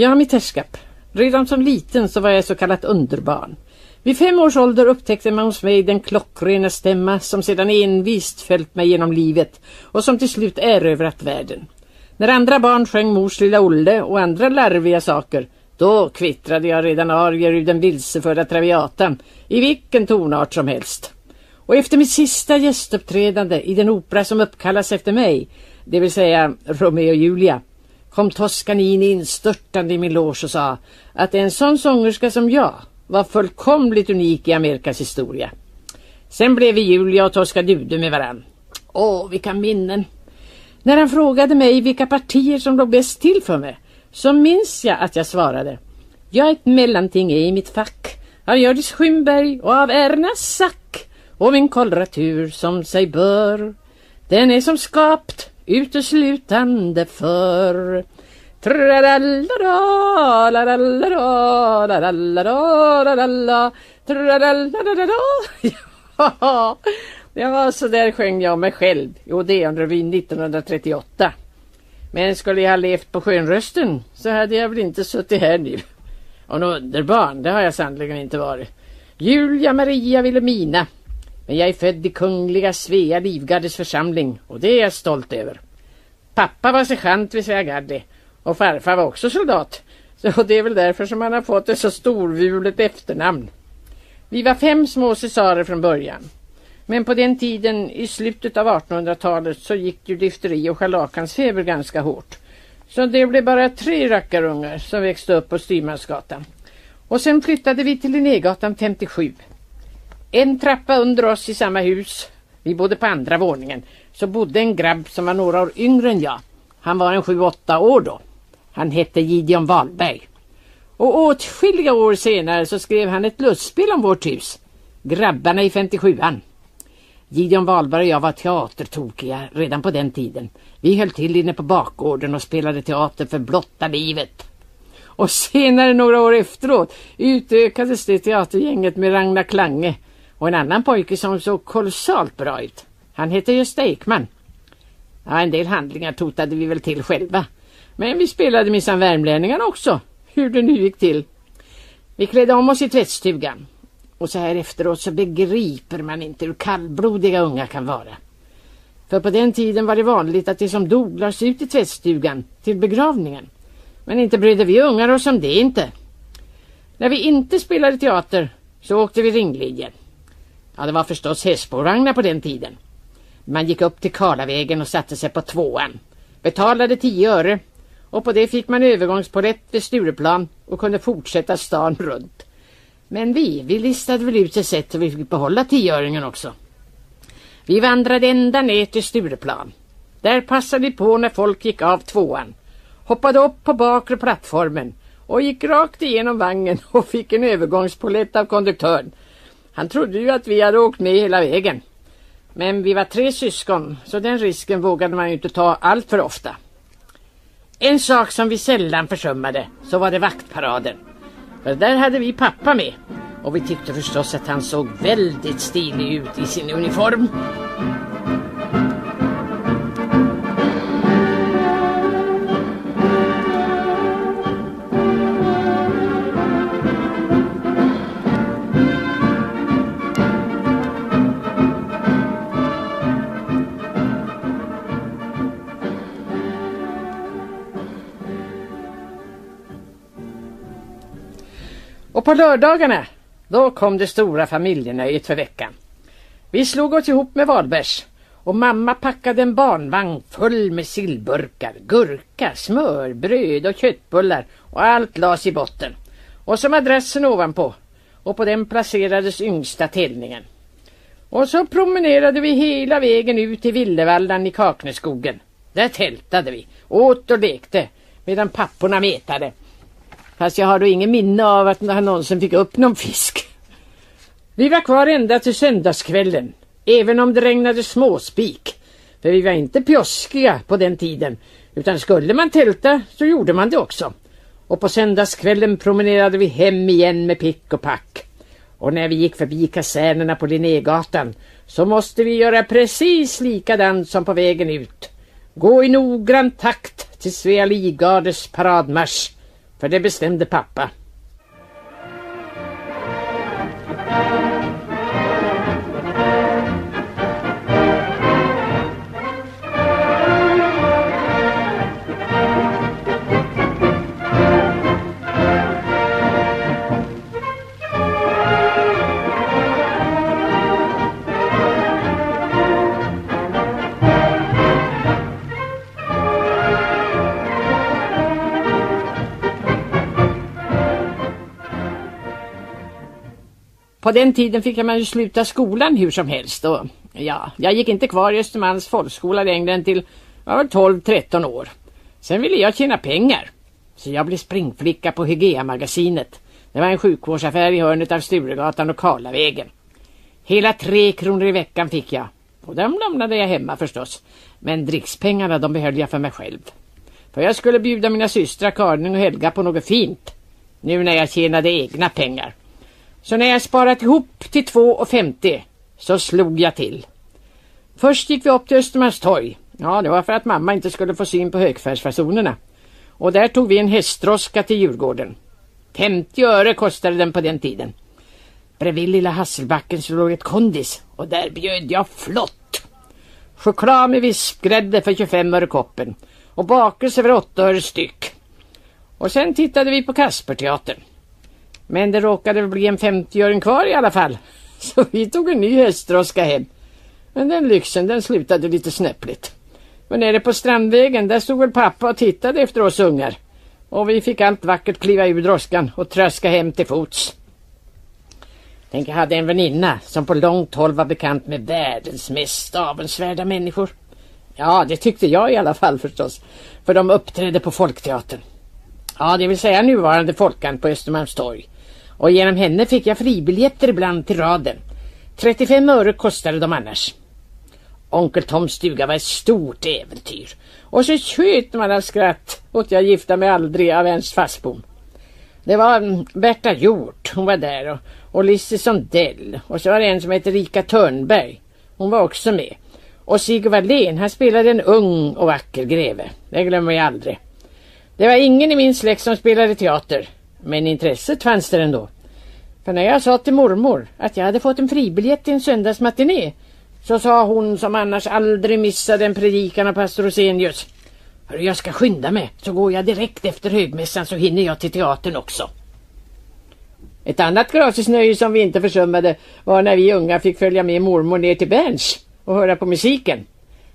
Ja, mitt herrskap. Redan som liten så var jag så kallat underbarn. Vid fem års ålder upptäckte man hos mig den klockrena stämma som sedan envist följt mig genom livet och som till slut erövrat världen. När andra barn sjöng Mors lilla Olle och andra larviga saker, då kvittrade jag redan arier ur den vilseförda traviatan i vilken tonart som helst. Och efter mitt sista gästuppträdande i den opera som uppkallas efter mig, det vill säga Romeo och Julia, kom Toscanini instörtande i min loge och sa att en sån sångerska som jag var fullkomligt unik i Amerikas historia. Sen blev vi Julia och Tosca Dude med varann. Åh, vilka minnen! När han frågade mig vilka partier som låg bäst till för mig så minns jag att jag svarade Jag är ett mellanting i mitt fack av Hjördis Skymberg och av Erna Sack och min koloratur som sig bör den är som skapt uteslutande för Ja, så där sjöng jag mig själv i Odeonrevyn 1938. Men skulle jag ha levt på skönrösten så hade jag väl inte suttit här nu. Och en underbarn, det har jag sannoliken inte varit. Julia Maria Wilhelmina. Men jag är född i kungliga Svea Livgardes församling och det är jag stolt över. Pappa var sergeant vid Svea och farfar var också soldat. Så det är väl därför som han har fått ett så storvulet efternamn. Vi var fem små cesarer från början. Men på den tiden i slutet av 1800-talet så gick ju difteri och scharlakansfeber ganska hårt. Så det blev bara tre rackarungar som växte upp på Styrmansgatan. Och sen flyttade vi till Linnégatan 57. En trappa under oss i samma hus, vi bodde på andra våningen, så bodde en grabb som var några år yngre än jag. Han var en sju, åtta år då. Han hette Gideon Wahlberg. Och åtskilliga år senare så skrev han ett lustspel om vårt hus. Grabbarna i 57an. Gideon Wahlberg och jag var teatertokiga redan på den tiden. Vi höll till inne på bakgården och spelade teater för blotta livet. Och senare några år efteråt utökades det teatergänget med Ragnar Klange och en annan pojke som såg kolossalt bra ut. Han hette Gösta Ekman. Ja, en del handlingar totade vi väl till själva. Men vi spelade minsann värmlänningarna också, hur det nu gick till. Vi klädde om oss i tvättstugan. Och så här efteråt så begriper man inte hur kallblodiga unga kan vara. För på den tiden var det vanligt att de som dog lades ut i tvättstugan till begravningen. Men inte brydde vi ungar oss om det inte. När vi inte spelade teater så åkte vi ringlinjen. Ja, det var förstås hästspårvagnar på den tiden. Man gick upp till Karlavägen och satte sig på tvåan. Betalade tio öre och på det fick man övergångspolett vid Stureplan och kunde fortsätta stan runt. Men vi, vi listade väl ut ett sätt så vi fick behålla tioöringen också. Vi vandrade ända ner till Stureplan. Där passade vi på när folk gick av tvåan. Hoppade upp på bakre plattformen och gick rakt igenom vagnen och fick en övergångspolett av konduktören. Han trodde ju att vi hade åkt med hela vägen. Men vi var tre syskon så den risken vågade man ju inte ta allt för ofta. En sak som vi sällan försummade så var det vaktparaden. För där hade vi pappa med och vi tyckte förstås att han såg väldigt stilig ut i sin uniform. Och på lördagarna, då kom det stora familjenöjet för veckan. Vi slog oss ihop med Wahlbergs och mamma packade en barnvagn full med sillburkar, gurka, smör, bröd och köttbullar och allt lades i botten. Och så madrassen ovanpå och på den placerades yngsta tällningen. Och så promenerade vi hela vägen ut till Villevallan i Kakneskogen. Där tältade vi, åt och lekte medan papporna metade. Fast jag har då ingen minne av att han någonsin fick upp någon fisk. Vi var kvar ända till söndagskvällen, även om det regnade småspik. För vi var inte pjoskiga på den tiden, utan skulle man tälta så gjorde man det också. Och på söndagskvällen promenerade vi hem igen med pick och pack. Och när vi gick förbi kasernerna på Linnégatan så måste vi göra precis likadant som på vägen ut. Gå i noggrann takt till Svea Livgardes paradmarsch för det bestämde pappa. På den tiden fick man ju sluta skolan hur som helst och ja, jag gick inte kvar i Östermalms folkskola längre än till jag var 12-13 år. Sen ville jag tjäna pengar. Så jag blev springflicka på Hygea-magasinet. Det var en sjukvårdsaffär i hörnet av Sturegatan och Karlavägen. Hela tre kronor i veckan fick jag. Och dem lämnade jag hemma förstås. Men drickspengarna de behöll jag för mig själv. För jag skulle bjuda mina systrar Karin och Helga på något fint. Nu när jag tjänade egna pengar. Så när jag sparat ihop till 2,50 så slog jag till. Först gick vi upp till Östermalmstorg. Ja, det var för att mamma inte skulle få syn på högfärdsfasonerna. Och där tog vi en hästdroska till Djurgården. 50 öre kostade den på den tiden. Bredvid lilla Hasselbacken så låg ett kondis och där bjöd jag flott. Choklad med vispgrädde för 25 öre koppen och bakelse för 8 öre styck. Och sen tittade vi på Kasperteatern. Men det råkade bli en 50-öring kvar i alla fall. Så vi tog en ny hästdroska hem. Men den lyxen den slutade lite snöpligt. Men nere på Strandvägen där stod väl pappa och tittade efter oss ungar. Och vi fick allt vackert kliva ur droskan och tröska hem till fots. Tänk jag hade en väninna som på långt håll var bekant med världens mest avundsvärda människor. Ja, det tyckte jag i alla fall förstås. För de uppträdde på Folkteatern. Ja, det vill säga nuvarande Folkan på Östermalmstorg. Och genom henne fick jag fribiljetter ibland till raden. 35 öre kostade de annars. Onkel Toms stuga var ett stort äventyr. Och så tjöt man av skratt åt jag gifta mig aldrig av Ernst Fassbom. Det var mm, Berta Hjort, hon var där och, och Lisse Sondell och så var det en som hette Rika Törnberg. Hon var också med. Och Sigurd Wallén, han spelade en ung och vacker greve. Det glömmer jag aldrig. Det var ingen i min släkt som spelade teater. Men intresset fanns där ändå. För när jag sa till mormor att jag hade fått en fribiljett till en söndagsmatiné så sa hon som annars aldrig missade en predikan av pastor Rosenius. Hörru, jag ska skynda mig så går jag direkt efter högmässan så hinner jag till teatern också. Ett annat gratisnöje som vi inte försummade var när vi unga fick följa med mormor ner till Berns och höra på musiken.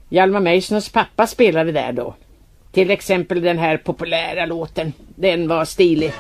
Hjalmar Meissners pappa spelade där då. Till exempel den här populära låten. Den var stilig.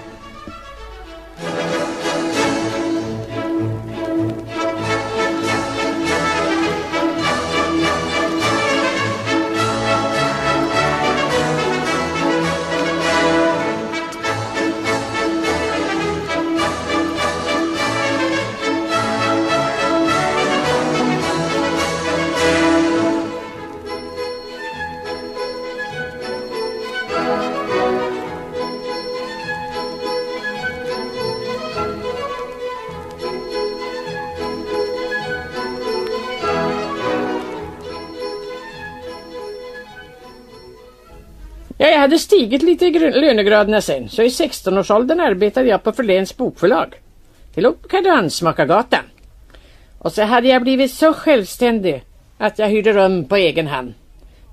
Stigit lite i lönegraderna sen, så i 16-årsåldern arbetade jag på Förläns bokförlag. Det låg på Kaduansmakargatan. Och så hade jag blivit så självständig att jag hyrde rum på egen hand.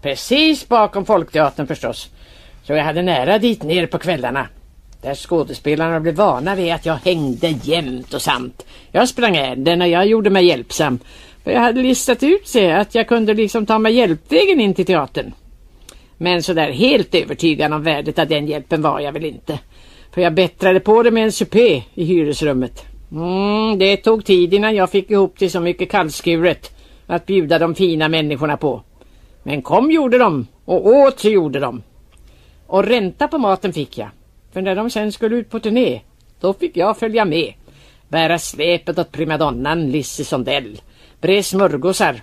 Precis bakom Folkteatern förstås. Så jag hade nära dit ner på kvällarna. Där skådespelarna blev vana vid att jag hängde jämt och samt. Jag sprang ärenden och jag gjorde mig hjälpsam. För jag hade listat ut sig att jag kunde liksom ta mig hjälpvägen in till teatern. Men så där helt övertygad om värdet av den hjälpen var jag väl inte. För jag bättrade på det med en supé i hyresrummet. Mm, det tog tid innan jag fick ihop till så mycket kallskuret att bjuda de fina människorna på. Men kom gjorde de och åt så gjorde de. Och ränta på maten fick jag. För när de sen skulle ut på turné, då fick jag följa med. Bära släpet åt primadonnan Lissi Sondell. Bre smörgåsar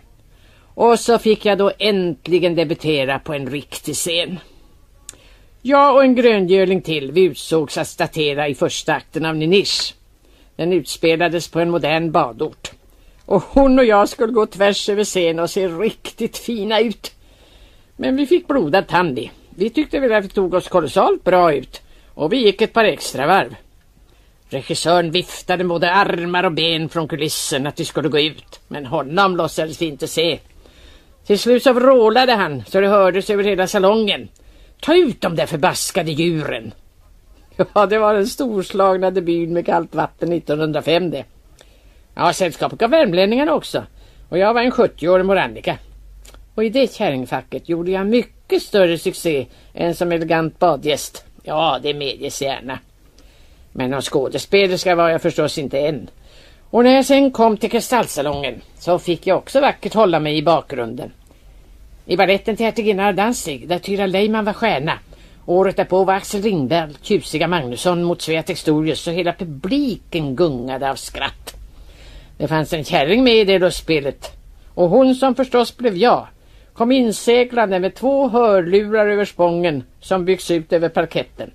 och så fick jag då äntligen debutera på en riktig scen. Jag och en gröngöling till, vi utsågs att statera i första akten av Ninish. Den utspelades på en modern badort. Och hon och jag skulle gå tvärs över scenen och se riktigt fina ut. Men vi fick blodad tand i. Vi tyckte väl att vi tog oss kolossalt bra ut. och vi gick ett par extra varv. Regissören viftade med både armar och ben från kulissen att vi skulle gå ut, men honom låtsades vi inte se. Till slut så vrålade han så det hördes över hela salongen. Ta ut de där förbaskade djuren! Ja, det var den storslagna debuten med kallt vatten 1905 det. Ja, sällskapet gav värmlänningarna också. Och jag var en 70-årig morandika. Och i det kärringfacket gjorde jag mycket större succé än som elegant badgäst. Ja, det medges gärna. Men någon skådespelerska var jag förstås inte än. Och när jag sen kom till Kristallsalongen så fick jag också vackert hålla mig i bakgrunden. I baletten till hertiginnan av Danzig, där Tyra Leiman var stjärna. Året därpå var Axel Ringberg, tjusiga Magnusson mot Svea Textorius och hela publiken gungade av skratt. Det fanns en kärring med i det lustspelet. och hon som förstås blev jag kom inseglande med två hörlurar över spången som byggs ut över parketten.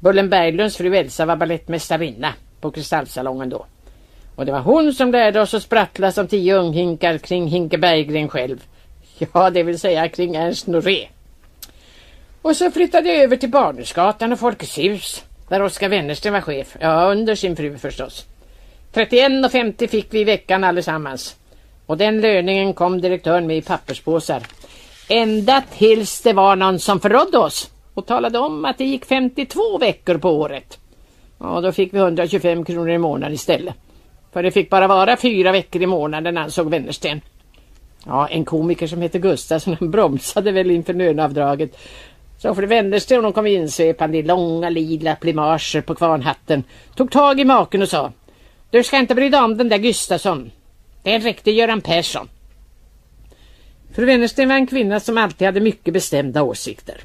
Bullen Berglunds fru Elsa var balettmästarinna på Kristallsalongen då. Och det var hon som lärde oss att sprattla som tio unghinkar kring Hinke Berggren själv. Ja, det vill säga kring Ernst Noré. Och så flyttade jag över till Barnhusgatan och Folkets hus där Oskar Wennersten var chef. Ja, under sin fru förstås. 31,50 fick vi i veckan allesammans. Och den löningen kom direktören med i papperspåsar. Ända tills det var någon som förrådde oss och talade om att det gick 52 veckor på året. Ja, då fick vi 125 kronor i månaden istället. För det fick bara vara fyra veckor i månaden ansåg Wennersten. Ja, en komiker som heter Gustafsson han bromsade väl inför löneavdraget. Så för Wennersten hon kom insvepande i långa lila plimager på kvarnhatten. Tog tag i maken och sa Du ska inte bry dig om den där Gustafsson. Det är en riktig Göran Persson. Fru Wennersten var en kvinna som alltid hade mycket bestämda åsikter.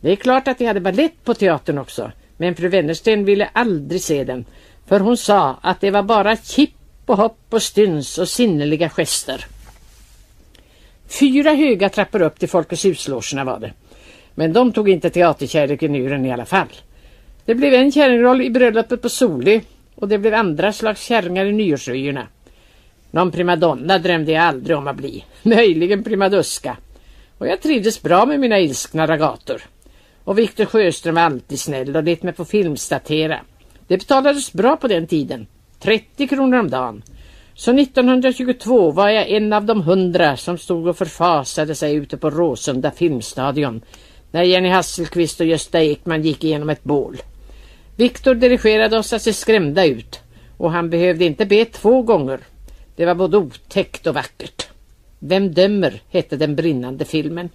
Det är klart att de hade ballett på teatern också. Men fru Wennersten ville aldrig se den. För hon sa att det var bara kipp och hopp och styns och sinneliga gester. Fyra höga trappor upp till Folkets huslogerna var det. Men de tog inte teaterkärleken ur den i alla fall. Det blev en kärringroll i bröllopet på Soli och det blev andra slags kärringar i nyårsröjerna. Någon primadonna drömde jag aldrig om att bli. Möjligen primaduska. Och jag trivdes bra med mina ilskna ragator. Och Viktor Sjöström var alltid snäll och lät mig få filmstatera. Det betalades bra på den tiden. 30 kronor om dagen. Så 1922 var jag en av de hundra som stod och förfasade sig ute på Råsunda filmstadion när Jenny Hasselqvist och Gösta Ekman gick igenom ett bål. Viktor dirigerade oss att se skrämda ut och han behövde inte be två gånger. Det var både otäckt och vackert. Vem dömer hette den brinnande filmen.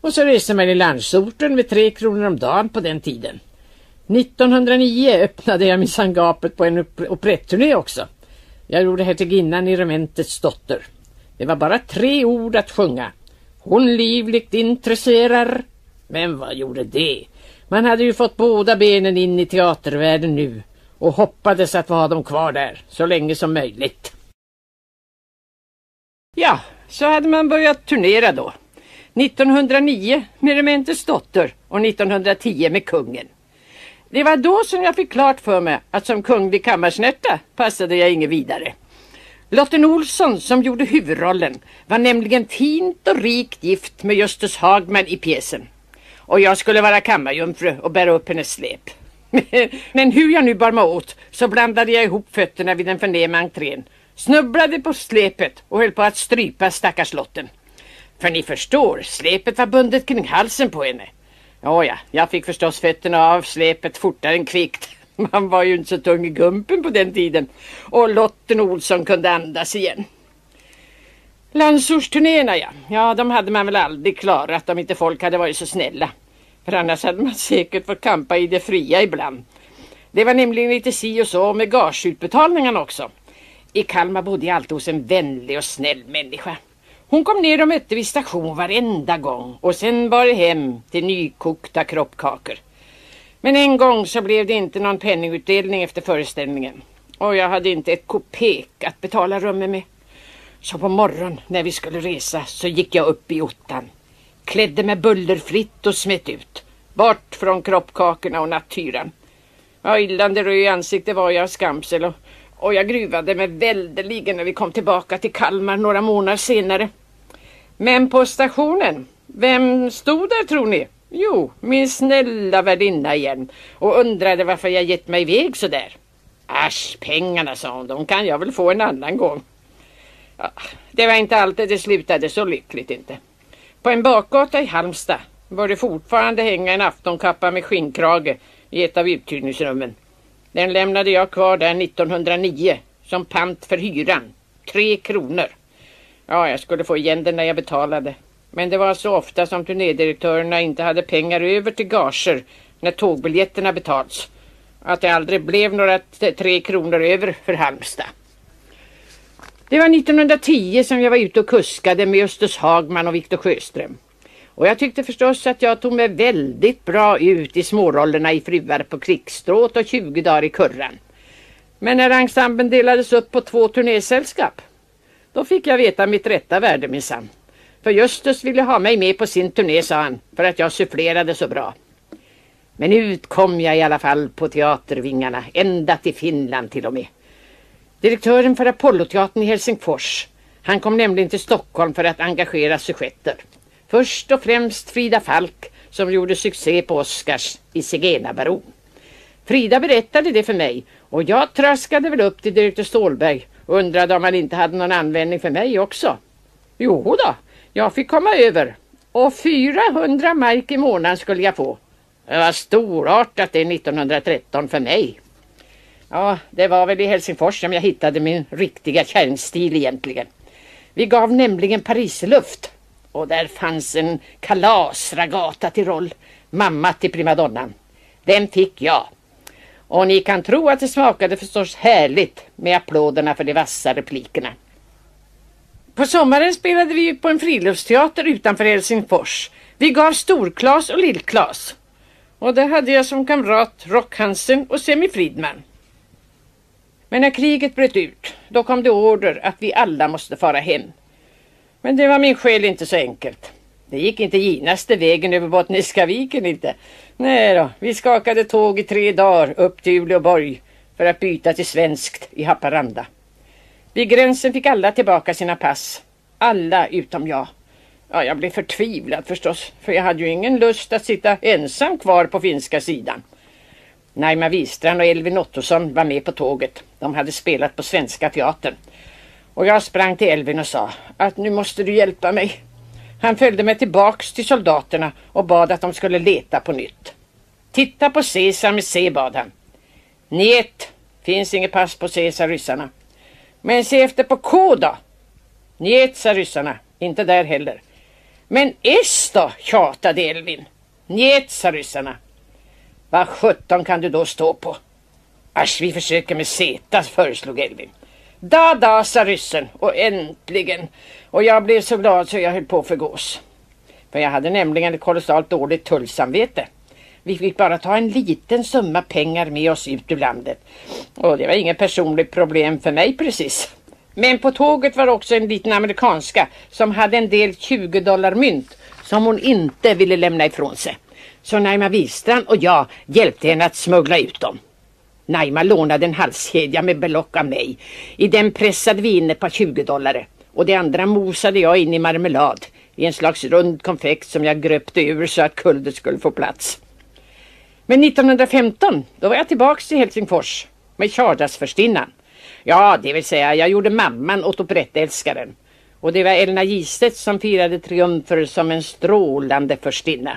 Och så reste man i landsorten med tre kronor om dagen på den tiden. 1909 öppnade jag minsann gapet på en operetturné också. Jag gjorde hertiginnan i rementets dotter. Det var bara tre ord att sjunga. Hon livligt intresserar. Men vad gjorde det? Man hade ju fått båda benen in i teatervärlden nu och hoppades att ha dem kvar där så länge som möjligt. Ja, så hade man börjat turnera då. 1909 med Rementets dotter och 1910 med kungen. Det var då som jag fick klart för mig att som kunglig kammarsnärta passade jag inget vidare. Lotten Olsson som gjorde huvudrollen var nämligen tint och rikt gift med Justus Hagman i pjäsen. Och jag skulle vara kammarjungfru och bära upp hennes släp. Men hur jag nu bar mig åt så blandade jag ihop fötterna vid den förnäma entrén. Snubblade på släpet och höll på att strypa stackars Lotten. För ni förstår, släpet var bundet kring halsen på henne. Ja, ja, jag fick förstås fötterna av släpet fortare än kvickt. Man var ju inte så tung i gumpen på den tiden. Och Lotten Olsson kunde andas igen. Landsortsturnéerna ja. Ja, de hade man väl aldrig klarat om inte folk hade varit så snälla. För annars hade man säkert fått kampa i det fria ibland. Det var nämligen lite si och så med gageutbetalningarna också. I Kalmar bodde jag alltid hos en vänlig och snäll människa. Hon kom ner och mötte vid station varenda gång och sen bar det hem till nykokta kroppkakor. Men en gång så blev det inte någon penningutdelning efter föreställningen och jag hade inte ett kopek att betala rummet med. Så på morgon när vi skulle resa så gick jag upp i ottan, klädde mig bullerfritt och smet ut, bort från kroppkakorna och nattyran. Ja, illande röd i ansiktet var jag av skamsel och och jag gruvade mig väldeligen när vi kom tillbaka till Kalmar några månader senare. Men på stationen, vem stod där tror ni? Jo, min snälla värdinna igen och undrade varför jag gett mig iväg så där. Asch, pengarna sa hon, de kan jag väl få en annan gång. Ja, det var inte alltid det slutade så lyckligt inte. På en bakgata i Halmstad bör det fortfarande hänga en aftonkappa med skinnkrage i ett av uthyrningsrummen. Den lämnade jag kvar där 1909 som pant för hyran. Tre kronor. Ja, jag skulle få igen den när jag betalade. Men det var så ofta som turnédirektörerna inte hade pengar över till gager när tågbiljetterna betalts. Att det aldrig blev några tre kronor över för Halmstad. Det var 1910 som jag var ute och kuskade med Östers Hagman och Viktor Sjöström. Och jag tyckte förstås att jag tog mig väldigt bra ut i smårollerna i Fruar på krigsstråt och 20 dagar i kurran. Men när ensemblen delades upp på två turnésällskap, då fick jag veta mitt rätta värde minsann. För Justus ville ha mig med på sin turné, sa han, för att jag sufflerade så bra. Men ut kom jag i alla fall på teatervingarna, ända till Finland till och med. Direktören för Apolloteatern i Helsingfors, han kom nämligen till Stockholm för att engagera sujetter. Först och främst Frida Falk som gjorde succé på Oscars i Zigenarbaron. Frida berättade det för mig och jag traskade väl upp till direktör Stålberg och undrade om han inte hade någon användning för mig också. Jo då, jag fick komma över och 400 mark i månaden skulle jag få. Det var storartat det 1913 för mig. Ja, det var väl i Helsingfors som jag hittade min riktiga kärnstil egentligen. Vi gav nämligen Parisluft och där fanns en kalasragata till roll, mamma till primadonnan. Den fick jag. Och ni kan tro att det smakade förstås härligt med applåderna för de vassa replikerna. På sommaren spelade vi på en friluftsteater utanför Helsingfors. Vi gav Storklas och Lillklas. Och där hade jag som kamrat Rock Hansen och Semi Fridman. Men när kriget bröt ut, då kom det order att vi alla måste fara hem. Men det var min själ inte så enkelt. Det gick inte ginaste vägen över Bottniska viken inte. Nej då, vi skakade tåg i tre dagar upp till Uleåborg för att byta till svenskt i Haparanda. Vid gränsen fick alla tillbaka sina pass. Alla utom jag. Ja, jag blev förtvivlad förstås, för jag hade ju ingen lust att sitta ensam kvar på finska sidan. Naima Wistrand och Elvin Ottosson var med på tåget. De hade spelat på Svenska Teatern. Och jag sprang till Elvin och sa att nu måste du hjälpa mig. Han följde mig tillbaks till soldaterna och bad att de skulle leta på nytt. Titta på Caesar med C bad han. Njet, finns inget pass på Caesar ryssarna. Men se efter på K då. Njet sa ryssarna, inte där heller. Men S då, tjatade Elvin. Njet sa ryssarna. Vad sjutton kan du då stå på? Asch, vi försöker med Z, föreslog Elvin. Da, da, sa ryssen och äntligen. Och jag blev så glad så jag höll på att förgås. För jag hade nämligen ett kolossalt dåligt tullsamvete. Vi fick bara ta en liten summa pengar med oss ut ur landet. Och det var inget personligt problem för mig precis. Men på tåget var också en liten amerikanska som hade en del 20 dollar mynt som hon inte ville lämna ifrån sig. Så Naima Wistrand och jag hjälpte henne att smuggla ut dem. Naima lånade en halskedja med belock av mig. I den pressade vi in ett par 20 dollar och det andra mosade jag in i marmelad i en slags rund konfekt som jag gröpte ur så att kuldet skulle få plats. Men 1915 då var jag tillbaks i Helsingfors med Chardarsförstinnan. Ja, det vill säga jag gjorde mamman åt operettälskaren. Och det var Elna Gistedt som firade triumfer som en strålande förstinna.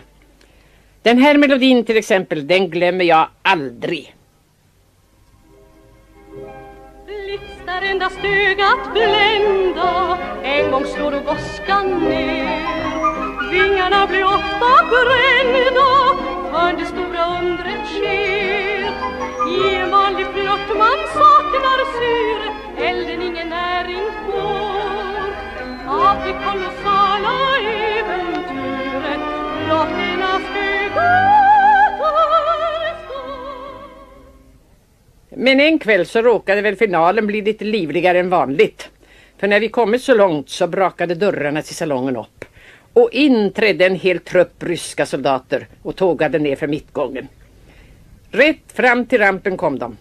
Den här melodin till exempel, den glömmer jag aldrig. Blixtar endast ögat blända. En gång slår åskan ner. Vingarna blir ofta brända För det stora undret sker. I en vanlig flört man saknar syre Elden ingen näring får. Av det kolossala äventyret Blott ena men en kväll så råkade väl finalen bli lite livligare än vanligt. För när vi kommit så långt så brakade dörrarna till salongen upp. Och in trädde en hel trupp ryska soldater och tågade ner för mittgången. Rätt fram till rampen kom de.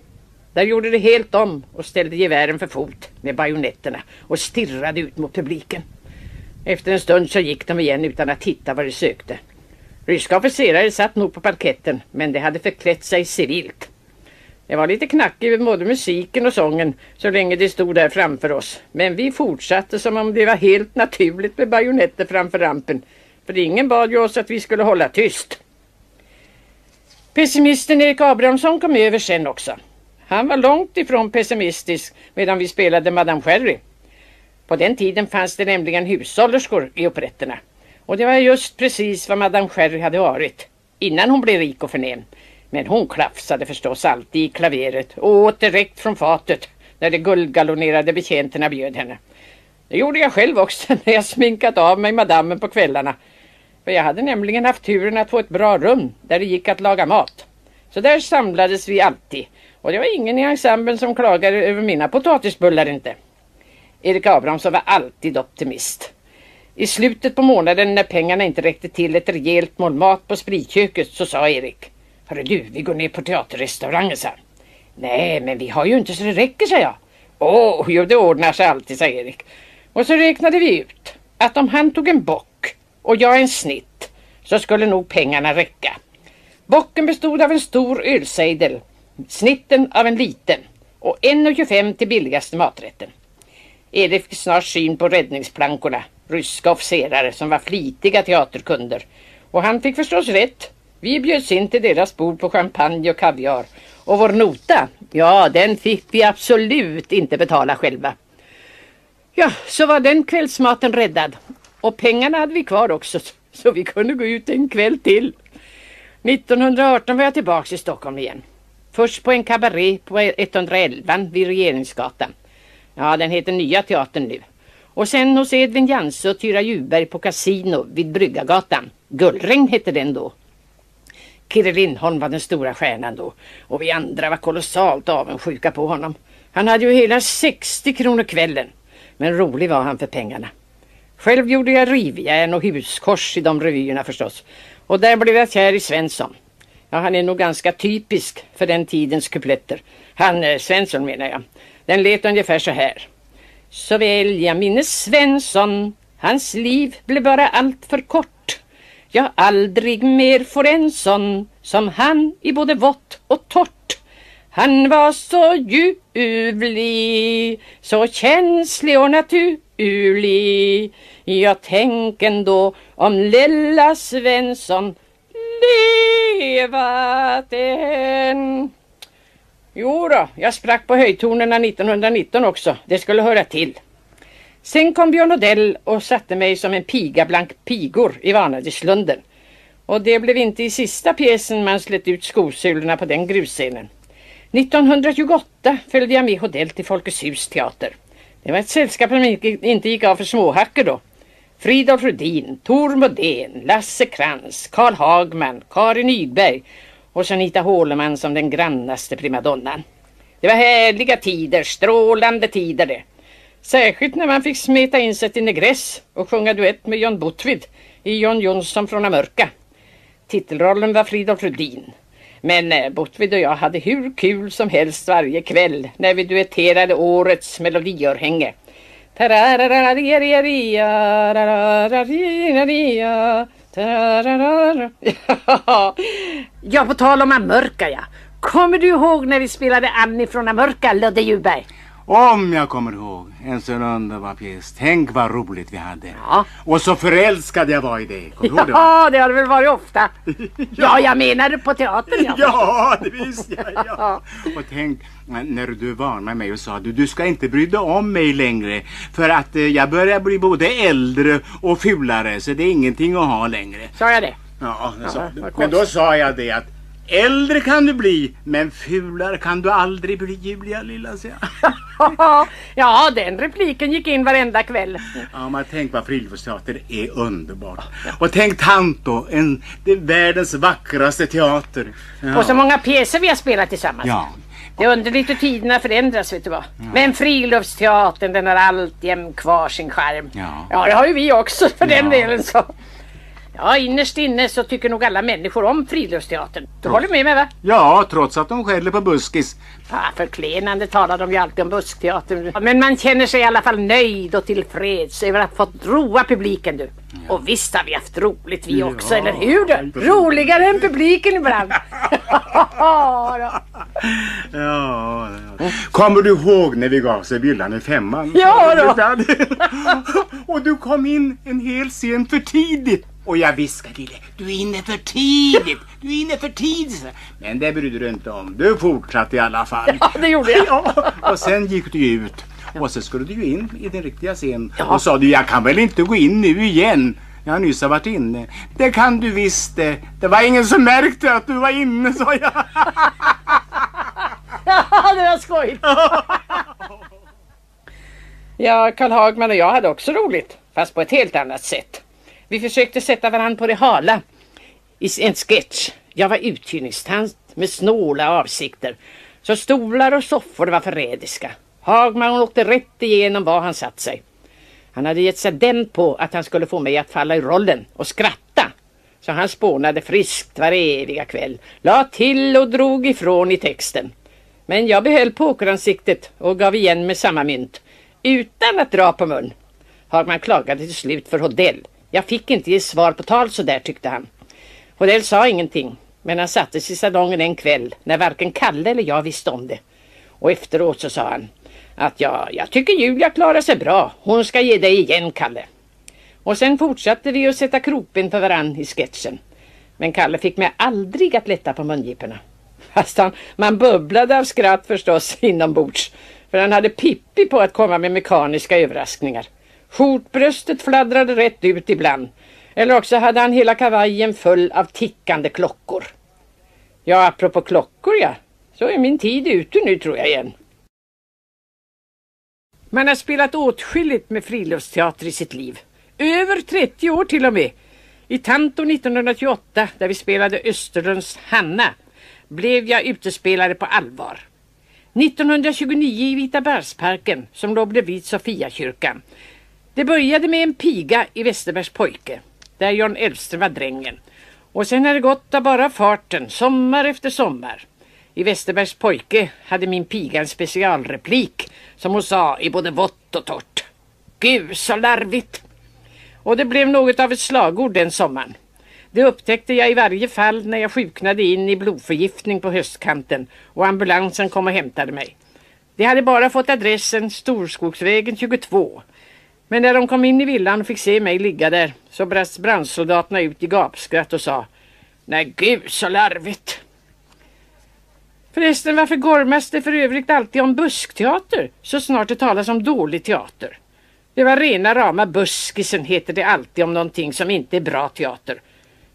Där gjorde de helt om och ställde gevären för fot med bajonetterna och stirrade ut mot publiken. Efter en stund så gick de igen utan att hitta vad de sökte. Ryska officerare satt nog på parketten men de hade förklätt sig civilt. Det var lite knackigt med både musiken och sången så länge de stod där framför oss. Men vi fortsatte som om det var helt naturligt med bajonetter framför rampen. För ingen bad ju oss att vi skulle hålla tyst. Pessimisten Erik Abrahamsson kom över sen också. Han var långt ifrån pessimistisk medan vi spelade Madame Sherry. På den tiden fanns det nämligen hushållerskor i operetterna. Och det var just precis vad Madame Sherry hade varit. Innan hon blev rik och förnäm. Men hon klafsade förstås alltid i klaveret och åt direkt från fatet när de guldgalonerade betjänterna bjöd henne. Det gjorde jag själv också när jag sminkat av mig madammen på kvällarna. För jag hade nämligen haft turen att få ett bra rum där det gick att laga mat. Så där samlades vi alltid. Och det var ingen i ensemblen som klagade över mina potatisbullar inte. Erik Abrahamsson var alltid optimist. I slutet på månaden när pengarna inte räckte till ett rejält mål mat på spritköket så sa Erik Hörru du, vi går ner på teaterrestaurangen, sa Nej, men vi har ju inte så det räcker, sa jag. Åh, jo det ordnar sig alltid, sa Erik. Och så räknade vi ut att om han tog en bock och jag en snitt så skulle nog pengarna räcka. Bocken bestod av en stor ölsejdel, snitten av en liten och 1,25 till billigaste maträtten. Erik fick snart syn på räddningsplankorna, ryska officerare som var flitiga teaterkunder. Och han fick förstås rätt. Vi bjöds in till deras bord på champagne och kaviar. Och vår nota, ja den fick vi absolut inte betala själva. Ja, så var den kvällsmaten räddad. Och pengarna hade vi kvar också så vi kunde gå ut en kväll till. 1918 var jag tillbaks i Stockholm igen. Först på en kabaré på 111 vid Regeringsgatan. Ja, den heter Nya Teatern nu. Och sen hos Edvin Janse och Tyra Djurberg på Casino vid Bryggagatan. Gullregn hette den då. Kirre Lindholm var den stora stjärnan då och vi andra var kolossalt avundsjuka på honom. Han hade ju hela 60 kronor kvällen. Men rolig var han för pengarna. Själv gjorde jag rivjärn och huskors i de revyerna förstås. Och där blev jag kär i Svensson. Ja, han är nog ganska typisk för den tidens kupletter. Han, eh, Svensson menar jag. Den lät ungefär så här. Så väl jag minnes Svensson, hans liv blev bara allt för kort. Jag aldrig mer får en sån som han i både vått och torrt. Han var så ljuvlig, så känslig och naturlig. Jag tänker ändå om lilla Svensson levat än. Jo då, jag sprack på höjtonerna 1919 också. Det skulle höra till. Sen kom Björn Odell och satte mig som en piga blank pigor i Vanadislunden. Och det blev inte i sista pjäsen man slet ut skosulorna på den grusscenen. 1928 följde jag med Odell till Folkets hus teater. Det var ett sällskap som inte gick av för småhacker då. Fridolf Rudin, Tor Modén, Lasse Krantz, Karl Hagman, Karin Nydberg och så Anita Håleman som den grannaste primadonnan. Det var härliga tider, strålande tider det. Särskilt när man fick smeta in sig till Negress och sjunga duett med John Botvid i John Jonsson från Amörka. Titelrollen var Fridolf Rudin. Men eh, Botvid och jag hade hur kul som helst varje kväll när vi duetterade årets melodiörhänge. Ja, på tal om Amörka ja. Kommer du ihåg när vi spelade Annie från Amörka, Ludde Djurberg? Om jag kommer ihåg. En sån underbar pjäs. Tänk vad roligt vi hade. Ja. Och så förälskad jag var i det. Du ihåg det? Ja, det har det väl varit ofta. Ja, jag menade på teatern ja. Ja, det visste jag. Ja. Och tänk när du varnade mig och sa du, du ska inte bry dig om mig längre för att eh, jag börjar bli både äldre och fulare så det är ingenting att ha längre. Sa jag det? Ja, det sa Ja, du. Men då sa jag det att äldre kan du bli men fulare kan du aldrig bli Julia lilla så jag. Ja, den repliken gick in varenda kväll. Ja, men tänk vad Friluftsteater är underbart. Och tänk Tanto, en, det är världens vackraste teater. Ja. Och så många pjäser vi har spelat tillsammans. Ja. Det är underligt hur tiderna förändras, vet du vad. Men Friluftsteatern, den har alltjämt kvar sin charm. Ja. ja, det har ju vi också för den Ja. delen så. Ja, innerst inne så tycker nog alla människor om friluftsteatern. Du håller med mig va? Ja, trots att de skäller på buskis. Ja, förklenande talar de ju alltid om buskteatern. Men man känner sig i alla fall nöjd och tillfreds över att fått roa publiken du. Och visst har vi haft roligt vi också, eller hur du? Roligare än publiken ibland. ja, Ja, ja. Kommer du ihåg när vi gav Sibylla i femman? Ja då. Och du kom in en hel scen för tidigt. Och jag viskade till dig, du är inne för tidigt, du är inne för tidigt. Men det brydde du inte om, du fortsatte i alla fall. ja, det gjorde jag. Ja, och sen gick du ut. Och så skulle du ju in i den riktiga scenen. Och sa du, jag kan väl inte gå in nu igen. Jag har nyss varit inne. Det kan du visst det. Det var ingen som märkte att du var inne, sa jag. Ja, det var skojigt. ja, Karl Hagman och jag hade också roligt, fast på ett helt annat sätt. Vi försökte sätta varandra på det hala i en sketch. Jag var uthyrningstant med snåla avsikter. Så stolar och soffor var förrädiska. Hagman åkte rätt igenom var han satt sig. Han hade gett sig den på att han skulle få mig att falla i rollen och skratta. Så han spånade friskt var eviga kväll. La till och drog ifrån i texten. Men jag behöll pokeransiktet och gav igen med samma mynt. Utan att dra på mun. Hagman klagade till slut för Hodell. Jag fick inte ge svar på tal så där tyckte han. Hodell sa ingenting. Men han sattes i salongen en kväll när varken Kalle eller jag visste om det. Och efteråt så sa han att ja, jag tycker Julia klarar sig bra. Hon ska ge dig igen Kalle. Och sen fortsatte vi att sätta kroppen för varann i sketchen. Men Kalle fick mig aldrig att lätta på mungiporna. Fast han, man bubblade av skratt förstås inombords. För han hade Pippi på att komma med mekaniska överraskningar. Skjortbröstet fladdrade rätt ut ibland. Eller också hade han hela kavajen full av tickande klockor. Ja, apropå klockor ja. Så är min tid ute nu tror jag igen. Man har spelat åtskilligt med friluftsteater i sitt liv. Över 30 år till och med. I Tanto 1928, där vi spelade Österlunds Hanna, blev jag utespelare på allvar. 1929 i Vita Bergsparken, som låg bredvid Sofiakyrkan. Det började med en piga i Westerbergs pojke, där John Elfström var drängen. Och sen har det gått av bara farten, sommar efter sommar. I Westerbergs pojke hade min piga en specialreplik som hon sa i både vått och torrt. Gud så larvigt! Och det blev något av ett slagord den sommaren. Det upptäckte jag i varje fall när jag sjuknade in i blodförgiftning på höstkanten och ambulansen kom och hämtade mig. De hade bara fått adressen Storskogsvägen 22. Men när de kom in i villan och fick se mig ligga där så brast brandsoldaterna ut i gapskratt och sa Nej gud så larvigt! Förresten, varför gormas det för övrigt alltid om buskteater så snart det talas om dålig teater? Det var rena rama buskisen heter det alltid om någonting som inte är bra teater.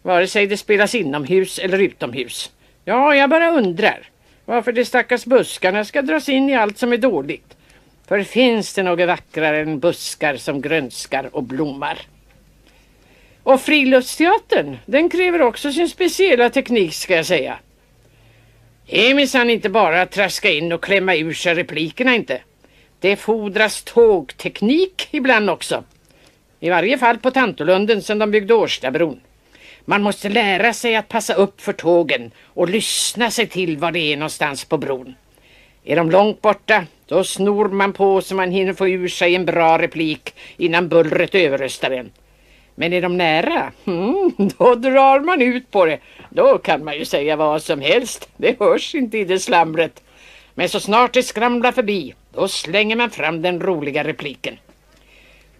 Vare sig det spelas inomhus eller utomhus. Ja, jag bara undrar varför de stackars buskarna ska dras in i allt som är dåligt. För finns det något vackrare än buskar som grönskar och blommar? Och friluftsteatern, den kräver också sin speciella teknik ska jag säga. Det är minsann inte bara att traska in och klämma ur sig replikerna inte. Det fordras tågteknik ibland också. I varje fall på Tantolunden sedan de byggde Årstabron. Man måste lära sig att passa upp för tågen och lyssna sig till var det är någonstans på bron. Är de långt borta, då snor man på så man hinner få ur sig en bra replik innan bullret överröstar en. Men är de nära, mm, då drar man ut på det. Då kan man ju säga vad som helst. Det hörs inte i det slamret. Men så snart det skramlar förbi, då slänger man fram den roliga repliken.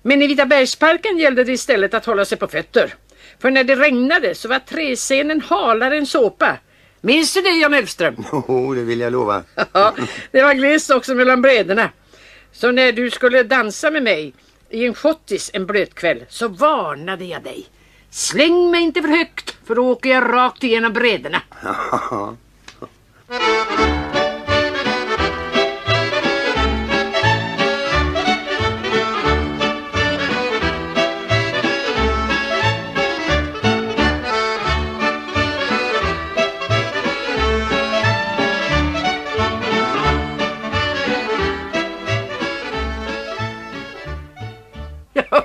Men i Vitabergsparken gällde det istället att hålla sig på fötter. För när det regnade så var träscenen halare än såpa. Minns du det Jan Elfström? Jo, oh, det vill jag lova. Ja, det var glest också mellan brädorna. Så när du skulle dansa med mig i en schottis en blöt kväll så varnade jag dig. Släng mig inte för högt för då åker jag rakt igenom brädorna.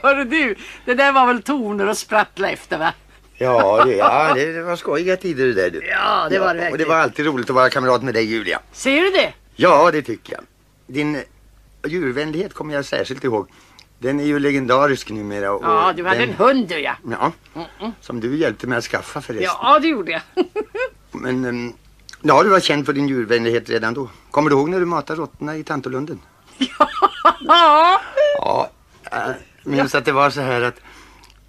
Hörru du, det där var väl toner och sprattla efter va? Ja, det, ja det, det var skojiga tider det där du. Ja, det var det Och det verkligen. var alltid roligt att vara kamrat med dig Julia. Ser du det? Ja, det tycker jag. Din djurvänlighet kommer jag särskilt ihåg. Den är ju legendarisk numera. Och Ja, du hade den, en hund du ja. Ja, som du hjälpte mig att skaffa förresten. Ja, det gjorde jag. Men um, ja, du var känd för din djurvänlighet redan då. Kommer du ihåg när du matade råttorna i Tantolunden? Ja. Ja, jag minns att det var så här att,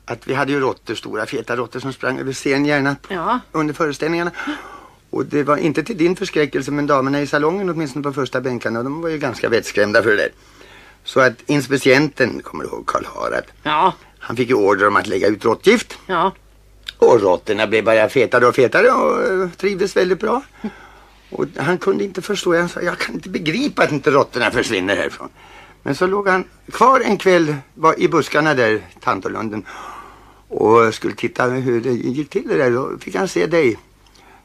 att vi hade ju råttor, stora feta råttor som sprang över scen gärna Ja. under föreställningarna. Och det var inte till din förskräckelse men damerna i salongen åtminstone på första bänkarna de var ju ganska vettskrämda för det där. Så att inspicienten, kommer du ihåg Karl Harald, Ja. han fick ju order om att lägga ut råttgift. Ja. Och råttorna blev bara fetare och fetare och eh, trivdes väldigt bra. Och han kunde inte förstå, han sa jag kan inte begripa att inte råttorna försvinner härifrån. Men så låg han kvar en kväll var i buskarna där, Tantolunden och skulle titta hur det gick till det där. Då fick han se dig.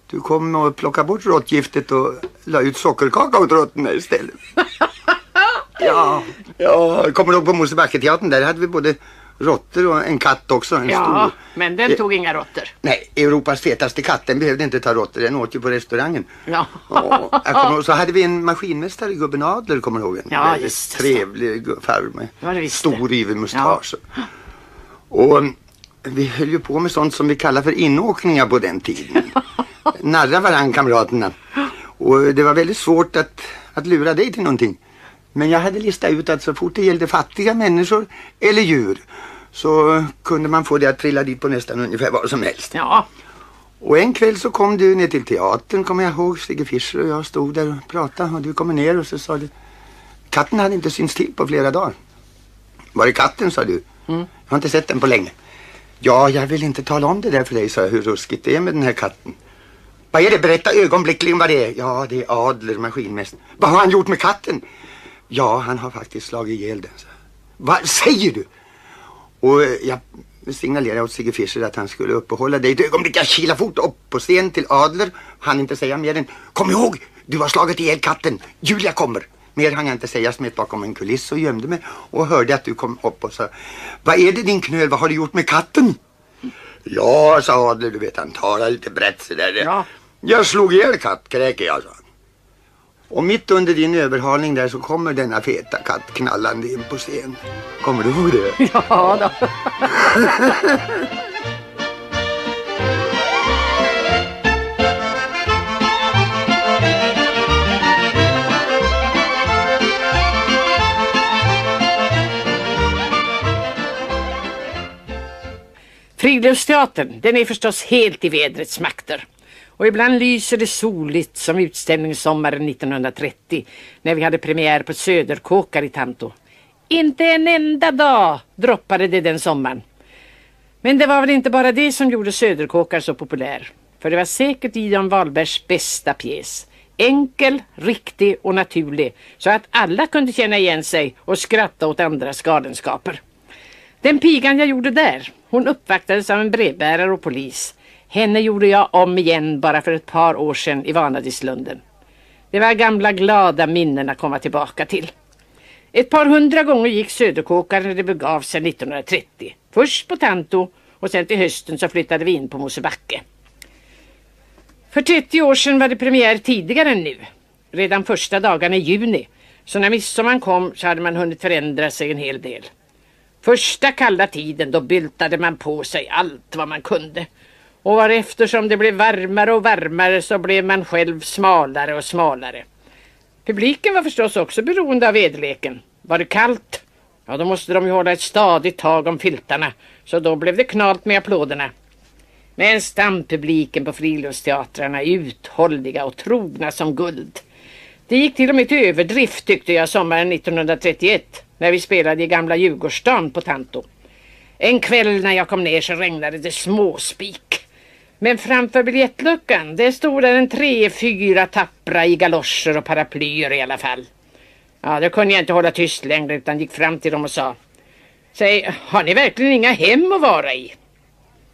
Du kom och plockade bort råttgiftet och la ut sockerkaka åt råttorna istället. ja, ja, kommer du ihåg på Mosebacketeatern? Där hade vi både råttor och en katt också. En Ja, stor. men den Eh, tog inga råttor. Nej, Europas fetaste katt, den behövde inte ta råttor, den åt ju på restaurangen. Ja. Och kommer så hade vi en maskinmästare, gubben Adler, kommer du ihåg? En Ja, just. Trevlig farbror Ja, med stor yvig mustasch. Och um, vi höll ju på med sånt som vi kallar för inåkningar på den tiden. Narra varann kamraterna. Och det var väldigt svårt att, att lura dig till någonting. Men jag hade listat ut att så fort det gällde fattiga människor eller djur så kunde man få det att trilla dit på nästan ungefär vad som helst. Ja. Och en kväll så kom du ner till teatern, kommer jag ihåg. Stigge Fischer och jag stod där och pratade och du kom ner och så sa du Katten hade inte synts till på flera dagar. Var är katten, sa du. Jag har inte sett den på länge. Ja, jag vill inte tala om det där för dig, sa jag, hur ruskigt det är med den här katten. Vad är det? Berätta ögonblickligen vad det är. Ja, det är Adler, maskinmästaren. Vad har han gjort med katten? Ja, han har faktiskt slagit ihjäl den. Vad säger du? Och eh, jag signalerade åt Sigge Fischer att han skulle uppehålla dig ett ögonblick. Jag kilade fort upp på scen till Adler. Han inte säga mer än Kom ihåg, du har slagit ihjäl katten. Julia kommer. Mer hann jag inte säga, smet bakom en kuliss och gömde mig och hörde att du kom upp och sa Vad är det din knöl, vad har du gjort med katten? Ja, sa Adler, du vet han talar lite brett sådär. Ja. Jag slog ihjäl kattkräker jag, sa han. Och mitt under din överhalning där så kommer denna feta katt knallande in på scen. Kommer du ihåg det? Ja då. Friluftsteatern, den är förstås helt i vädrets makter. Och ibland lyser det soligt som utställningssommaren 1930 när vi hade premiär på Söderkåkar i Tanto. Inte en enda dag droppade det den sommaren. Men det var väl inte bara det som gjorde Söderkåkar så populär. För det var säkert Idan Wahlbergs bästa pjäs. Enkel, riktig och naturlig så att alla kunde känna igen sig och skratta åt andras galenskaper. Den pigan jag gjorde där, hon uppvaktades av en brevbärare och polis. Henne gjorde jag om igen bara för ett par år sedan i Vanadislunden. Det var gamla glada minnen att komma tillbaka till. Ett par hundra gånger gick Söderkåkar när det begav sig 1930. Först på Tanto och sen till hösten så flyttade vi in på Mosebacke. För 30 år sedan var det premiär tidigare än nu. Redan första dagarna i juni. Så när midsommar kom så hade man hunnit förändra sig en hel del. Första kalla tiden då byltade man på sig allt vad man kunde. Och varefter som det blev varmare och varmare så blev man själv smalare och smalare. Publiken var förstås också beroende av väderleken. Var det kallt? Ja, då måste de ju hålla ett stadigt tag om filtarna. Så då blev det knalt med applåderna. Men stampubliken på friluftsteatrarna är uthålliga och trogna som guld. Det gick till och med till överdrift tyckte jag sommaren 1931 när vi spelade i gamla Djurgårdsstaden på Tanto. En kväll när jag kom ner så regnade det småspik. Men framför biljettluckan, där stod det en tre, fyra tappra i galoscher och paraplyer i alla fall. Ja, då kunde jag inte hålla tyst längre utan gick fram till dem och sa Säg, har ni verkligen inga hem att vara i?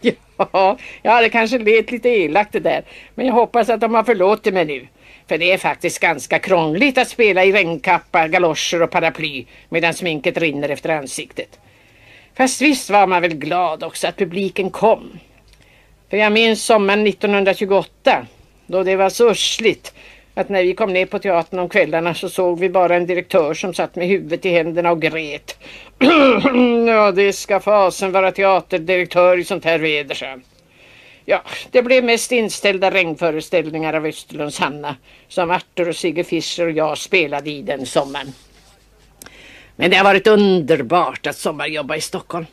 Ja, ja, det kanske lät lite elakt det där. Men jag hoppas att de har förlåtit mig nu. För det är faktiskt ganska krångligt att spela i regnkappa, galoscher och paraply medan sminket rinner efter ansiktet. Fast visst var man väl glad också att publiken kom. För jag minns sommaren 1928 då det var så ursligt att när vi kom ner på teatern om kvällarna så såg vi bara en direktör som satt med huvudet i händerna och grät. ja, det ska fasen vara teaterdirektör i sånt här väder, så. Ja, det blev mest inställda regnföreställningar av Österlunds Hanna som Arthur och Sigge Fischer och jag spelade i den sommaren. Men det har varit underbart att sommarjobba i Stockholm.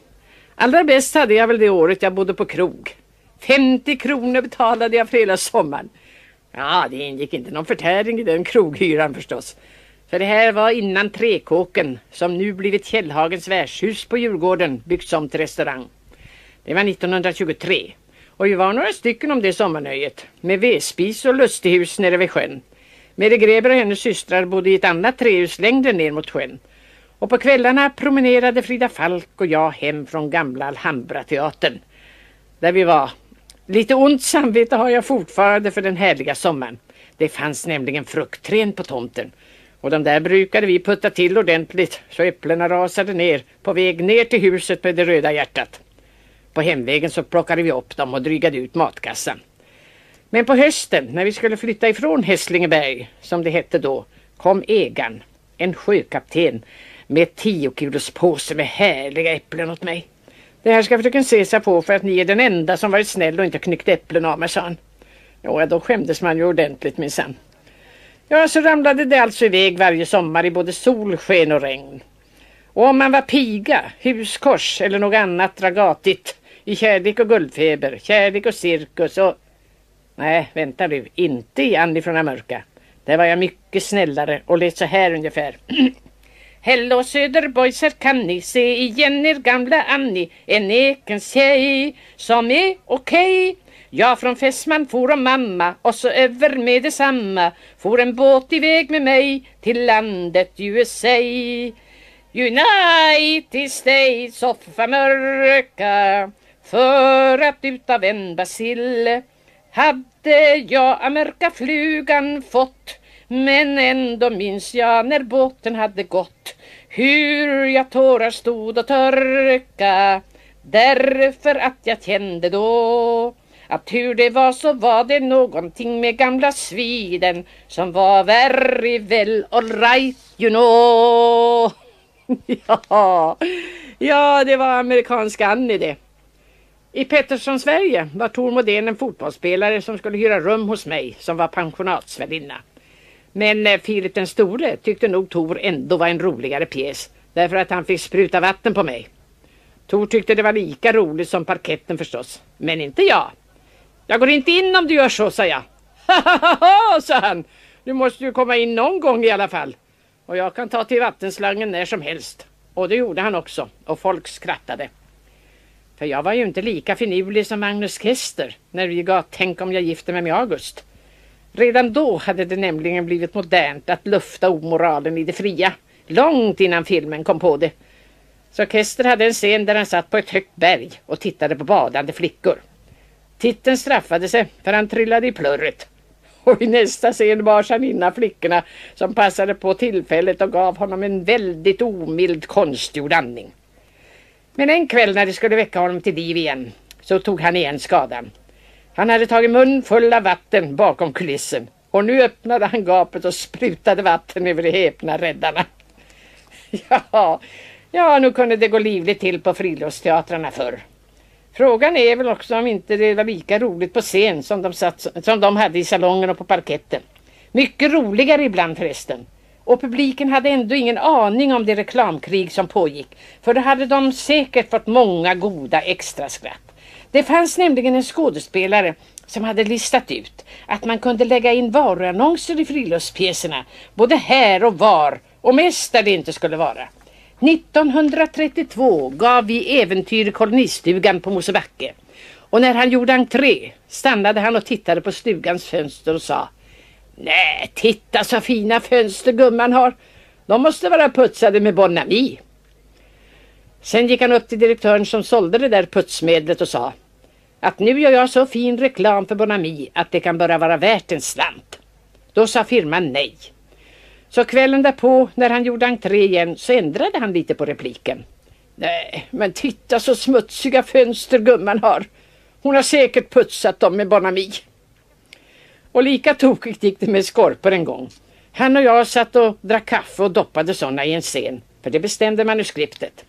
Allra bäst hade jag väl det året jag bodde på krog. 50 kronor betalade jag för hela sommaren. Ja, det ingick inte någon förtäring i den kroghyran förstås. För det här var innan Trekåken, som nu blivit Källhagens värdshus på Djurgården, byggts om till restaurang. Det var 1923 och vi var några stycken om det sommarnöjet med vedspis och lustighus nere vid sjön. Mary Greber och hennes systrar bodde i ett annat trähus längre ner mot sjön. Och på kvällarna promenerade Frida Falk och jag hem från gamla Alhambra-teatern. Där vi var. Lite ont samvete har jag fortfarande för den härliga sommaren. Det fanns nämligen fruktträd på tomten. Och de där brukade vi putta till ordentligt så äpplena rasade ner på väg ner till huset med det röda hjärtat. På hemvägen så plockade vi upp dem och drygade ut matkassan. Men på hösten när vi skulle flytta ifrån Hässlingeberg, som det hette då, kom ägaren. en sjökapten, med tio kilos påse med härliga äpplen åt mig. Det här ska fröken Cesar på för att ni är den enda som varit snäll och inte knyckt äpplen av mig, sa han. Ja, då skämdes man ju ordentligt minsann. Ja, så ramlade det alltså iväg varje sommar i både sol, sken och regn. Och om man var piga, huskors eller något annat dragatigt i kärlek och guldfeber, kärlek och cirkus och... Nej, vänta du, inte i Annie från Amörka. Där var jag mycket snällare och lät så här ungefär. Hello Söderboyser kan ni se igen er gamla Annie, en ekens tjej som är okej. Okay. Jag från Fässman for och mamma och så över med detsamma for en båt iväg med mig till landet USA. United States of America för att utav en bacill hade jag Amerikaflugan fått men ändå minns jag när båten hade gått hur jag tårar stod och törka därför att jag kände då att hur det var så var det någonting med gamla sviden som var very well alright you know. ja, ja, det var amerikanska Annie det. I Pettersson, Sverige var Tor Modén en fotbollsspelare som skulle hyra rum hos mig som var pensionatsvärdinna. Men eh, Filip den store tyckte nog Tor ändå var en roligare pjäs därför att han fick spruta vatten på mig. Tor tyckte det var lika roligt som parketten förstås, men inte jag. Jag går inte in om du gör så, sa jag. Ha sa han. Du måste ju komma in någon gång i alla fall. Och jag kan ta till vattenslangen när som helst. Och det gjorde han också, och folk skrattade. För jag var ju inte lika finurlig som Magnus Kester när vi gav Tänk om jag gifter mig med August. Redan då hade det nämligen blivit modernt att lufta omoralen i det fria. Långt innan filmen kom på det. Så Kester hade en scen där han satt på ett högt berg och tittade på badande flickor. Titeln straffade sig för han trillade i plurret. Och i nästa scen bars han innan flickorna som passade på tillfället och gav honom en väldigt omild konstgjord andning. Men en kväll när det skulle väcka honom till liv igen så tog han igen skadan. Han hade tagit mun full av vatten bakom kulissen och nu öppnade han gapet och sprutade vatten över de häpna räddarna. Ja, ja, nu kunde det gå livligt till på friluftsteatrarna förr. Frågan är väl också om inte det var lika roligt på scen som de, satt, som de hade i salongen och på parketten. Mycket roligare ibland förresten. Och publiken hade ändå ingen aning om det reklamkrig som pågick. För då hade de säkert fått många goda extraskratt. Det fanns nämligen en skådespelare som hade listat ut att man kunde lägga in varuannonser i friluftspjäserna både här och var och mest där det inte skulle vara. 1932 gav vi äventyr i kolonistugan på Mosebacke och när han gjorde entré stannade han och tittade på stugans fönster och sa Nej, titta så fina fönster gumman har. De måste vara putsade med Bonami. Sen gick han upp till direktören som sålde det där putsmedlet och sa att nu gör jag så fin reklam för Bonami att det kan börja vara värt en slant. Då sa firman nej. Så kvällen därpå när han gjorde entré igen så ändrade han lite på repliken. Nej, men titta så smutsiga fönster gumman har. Hon har säkert putsat dem med Bonami. Och lika tokigt gick det med skorpor en gång. Han och jag satt och drack kaffe och doppade sådana i en scen, för det bestämde manuskriptet.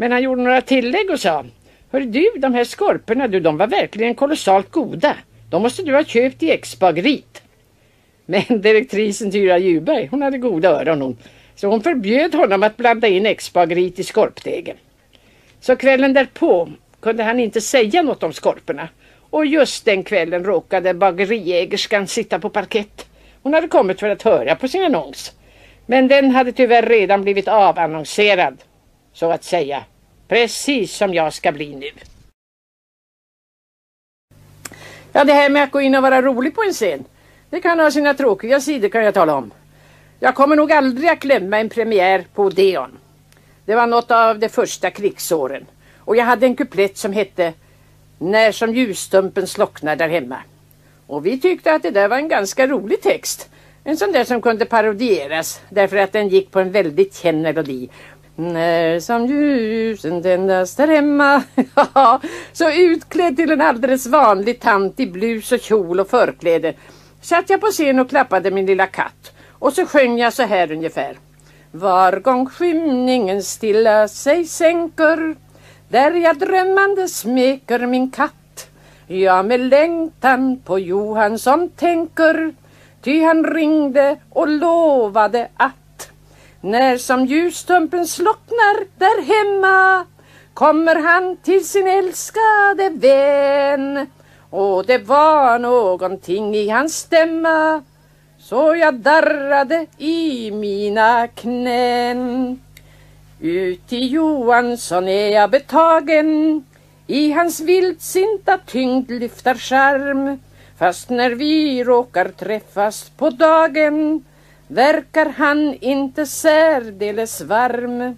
Men han gjorde några tillägg och sa Hör du, de här skorporna du, de var verkligen kolossalt goda. De måste du ha köpt i X-bageriet. Men direktrisen Tyra Djurberg, hon hade goda öron hon. Så hon förbjöd honom att blanda in X-bageriet i skorpdegen. Så kvällen därpå kunde han inte säga något om skorporna. Och just den kvällen råkade bageriägerskan sitta på parkett. Hon hade kommit för att höra på sin annons. Men den hade tyvärr redan blivit avannonserad, så att säga. Precis som jag ska bli nu. Ja, det här med att gå in och vara rolig på en scen, det kan ha sina tråkiga sidor kan jag tala om. Jag kommer nog aldrig att glömma en premiär på Odeon. Det var något av de första krigsåren. Och jag hade en kuplett som hette När som ljusstumpen slocknar där hemma. Och vi tyckte att det där var en ganska rolig text. En sån där som kunde parodieras därför att den gick på en väldigt känd melodi. När som ljusen tändas där hemma. så utklädd till en alldeles vanlig tant i blus och kjol och förkläde satt jag på scen och klappade min lilla katt. Och så sjöng jag så här ungefär. Var gång skymningen stilla sig sänker där jag drömmande smeker min katt jag med längtan på Johansson tänker ty han ringde och lovade att när som ljusstumpen slocknar där hemma kommer han till sin älskade vän och det var någonting i hans stämma så jag darrade i mina knän. Ut i Johansson är jag betagen i hans vildsinta tyngd lyftar charm Fast när vi råkar träffas på dagen verkar han inte särdeles varm.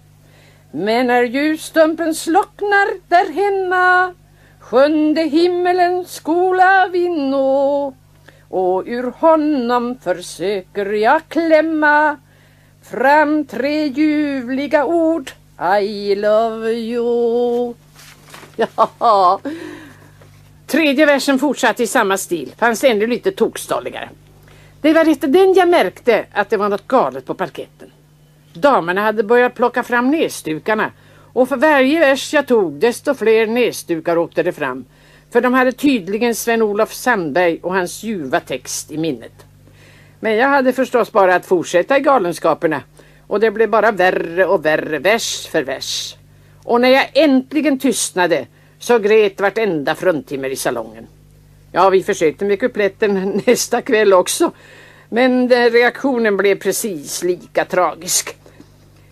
Men när ljusstumpen slocknar där hemma sjunde himmelen skola vi nå och ur honom försöker jag klämma fram tre ljuvliga ord I love you. Ja. Tredje versen fortsatte i samma stil, fanns ännu lite tokstolligare. Det var efter den jag märkte att det var något galet på parketten. Damerna hade börjat plocka fram näsdukarna och för varje vers jag tog desto fler näsdukar åkte det fram. För de hade tydligen Sven-Olof Sandberg och hans ljuva text i minnet. Men jag hade förstås bara att fortsätta i galenskaperna och det blev bara värre och värre vers för vers. Och när jag äntligen tystnade så grät vartenda fruntimmer i salongen. Ja, vi försökte med kupletten nästa kväll också. Men reaktionen blev precis lika tragisk.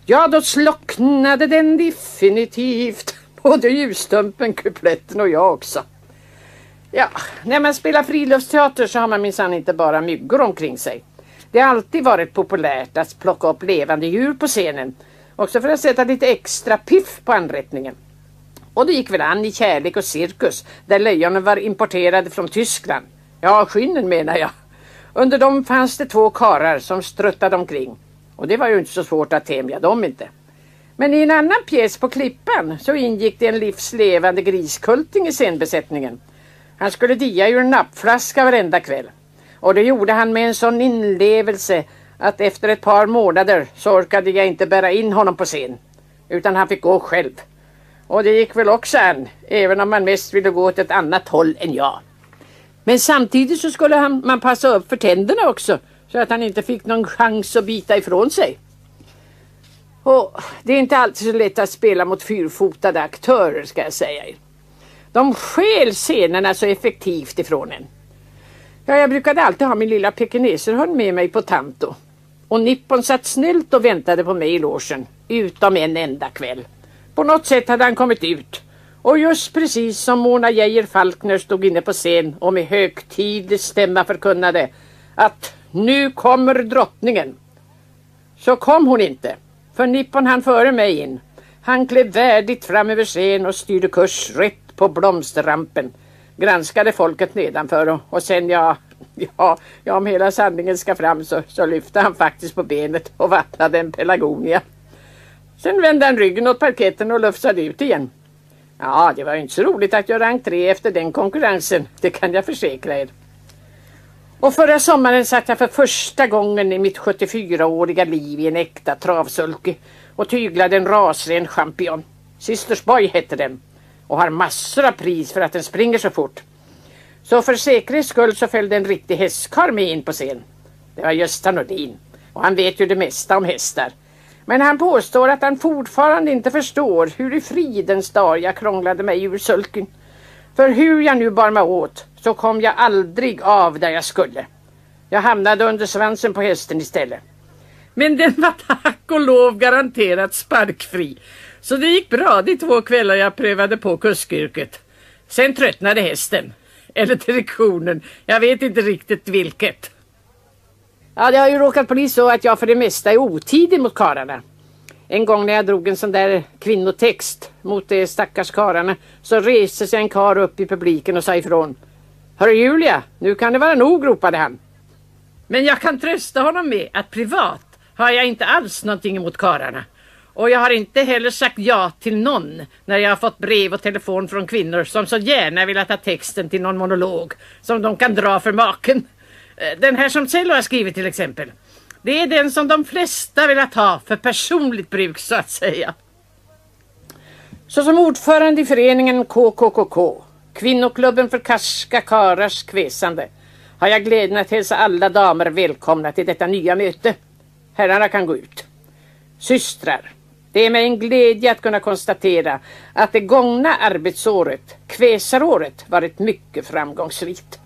Ja, då slocknade den definitivt. Både ljusstumpen, kupletten och jag också. Ja, när man spelar friluftsteater så har man minsann inte bara myggor omkring sig. Det har alltid varit populärt att plocka upp levande djur på scenen. Också för att sätta lite extra piff på anrättningen. Och det gick väl an i kärlek och cirkus där lejonen var importerade från Tyskland. Ja, skinnen menar jag. Under dem fanns det två karar som struttade omkring. Och det var ju inte så svårt att tämja dem inte. Men i en annan pjäs på Klippan så ingick det en livslevande griskulting i scenbesättningen. Han skulle dia ur en nappflaska varenda kväll. Och det gjorde han med en sån inlevelse att efter ett par månader så orkade jag inte bära in honom på scen. Utan han fick gå själv. Och det gick väl också an, även om man mest ville gå åt ett annat håll än jag. Men samtidigt så skulle han, man passa upp för tänderna också, så att han inte fick någon chans att bita ifrån sig. Och det är inte alltid så lätt att spela mot fyrfotade aktörer ska jag säga er. De skäl scenerna så effektivt ifrån en. Ja, jag brukade alltid ha min lilla pekineserhund med mig på Tanto. Och Nippon satt snällt och väntade på mig i logen, utom en enda kväll. På något sätt hade han kommit ut. Och just precis som Mona Geijer Falkner stod inne på scen och med högtidlig stämma förkunnade att nu kommer drottningen. Så kom hon inte, för Nippon han före mig in. Han klev värdigt fram över scen och styrde kurs rätt på blomsterrampen. Granskade folket nedanför och, och sen ja, ja, ja, om hela sanningen ska fram så, så lyfte han faktiskt på benet och vattnade en pelargonia. Sen vände han ryggen åt parketten och lufsade ut igen. Ja, det var ju inte så roligt att göra entré efter den konkurrensen, det kan jag försäkra er. Och förra sommaren satt jag för första gången i mitt 74-åriga liv i en äkta travsulke och tyglade en rasren champion. Sisters Boy hette den och har massor av pris för att den springer så fort. Så för säkerhets skull så följde en riktig hästkar med in på scen. Det var Gösta Nordin och han vet ju det mesta om hästar. Men han påstår att han fortfarande inte förstår hur i fridens dag jag krånglade mig ur sulken. För hur jag nu bar mig åt så kom jag aldrig av där jag skulle. Jag hamnade under svansen på hästen istället. Men den var tack och lov garanterat sparkfri. Så det gick bra de två kvällar jag prövade på kuskyrket. Sen tröttnade hästen. Eller direktionen. Jag vet inte riktigt vilket. Ja, det har ju råkat bli så att jag för det mesta är otidig mot kararna. En gång när jag drog en sån där kvinnotext mot de stackars kararna så reste sig en kar upp i publiken och sa ifrån. Hörru Julia, nu kan det vara nog, ropade han. Men jag kan trösta honom med att privat har jag inte alls någonting emot kararna. Och jag har inte heller sagt ja till någon när jag har fått brev och telefon från kvinnor som så gärna vill ha texten till någon monolog som de kan dra för maken. Eh, den här som Cello har skrivit till exempel. Det är den som de flesta vill ha för personligt bruk så att säga. Så som ordförande i föreningen KKKK, Kvinnoklubben för karska karars kväsande, har jag glädjen att hälsa alla damer välkomna till detta nya möte. Herrarna kan gå ut. Systrar, det är mig en glädje att kunna konstatera att det gångna arbetsåret, kväsaråret, varit mycket framgångsrikt.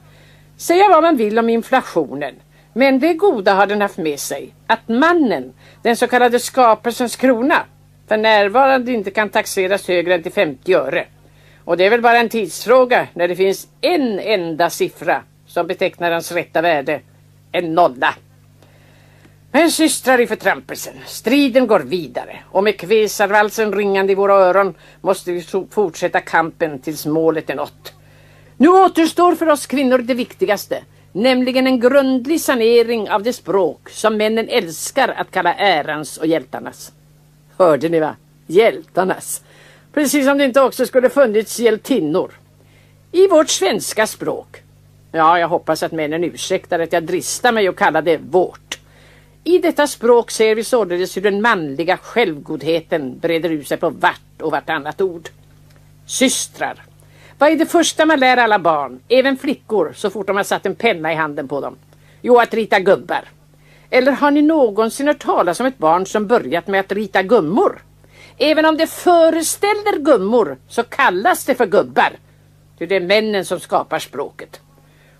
Säga vad man vill om inflationen, men det goda har den haft med sig att mannen, den så kallade skapelsens krona, för närvarande inte kan taxeras högre än till 50 öre. Och det är väl bara en tidsfråga när det finns en enda siffra som betecknar hans rätta värde, en nolla. Men systrar i förtrampelsen, striden går vidare och med kvesarvalsen ringande i våra öron måste vi fortsätta kampen tills målet är nått. Nu återstår för oss kvinnor det viktigaste, nämligen en grundlig sanering av det språk som männen älskar att kalla ärans och hjältarnas. Hörde ni va? Hjältarnas. Precis som det inte också skulle funnits hjältinnor. I vårt svenska språk. Ja, jag hoppas att männen ursäktar att jag dristar mig att kalla det vårt. I detta språk ser vi således hur den manliga självgodheten breder ut sig på vart och vartannat ord. Systrar. Vad är det första man lär alla barn, även flickor, så fort de har satt en penna i handen på dem? Jo, att rita gubbar. Eller har ni någonsin hört talas om ett barn som börjat med att rita gummor? Även om det föreställer gummor så kallas det för gubbar. Ty Det är männen som skapar språket.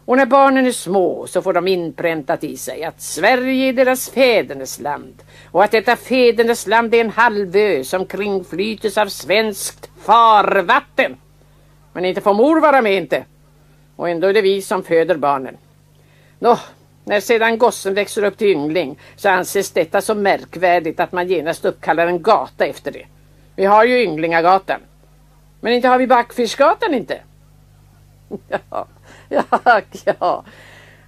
Och när barnen är små så får de inpräntat i sig att Sverige är deras fädernesland och att detta fädernesland är en halvö som kringflytes av svenskt farvatten. Men inte får mor vara med inte. Och ändå är det vi som föder barnen. Nå, när sedan gossen växer upp till yngling så anses detta så märkvärdigt att man genast uppkallar en gata efter det. Vi har ju Ynglingagatan. Men inte har vi Backfiskgatan inte. Ja, ja, ja.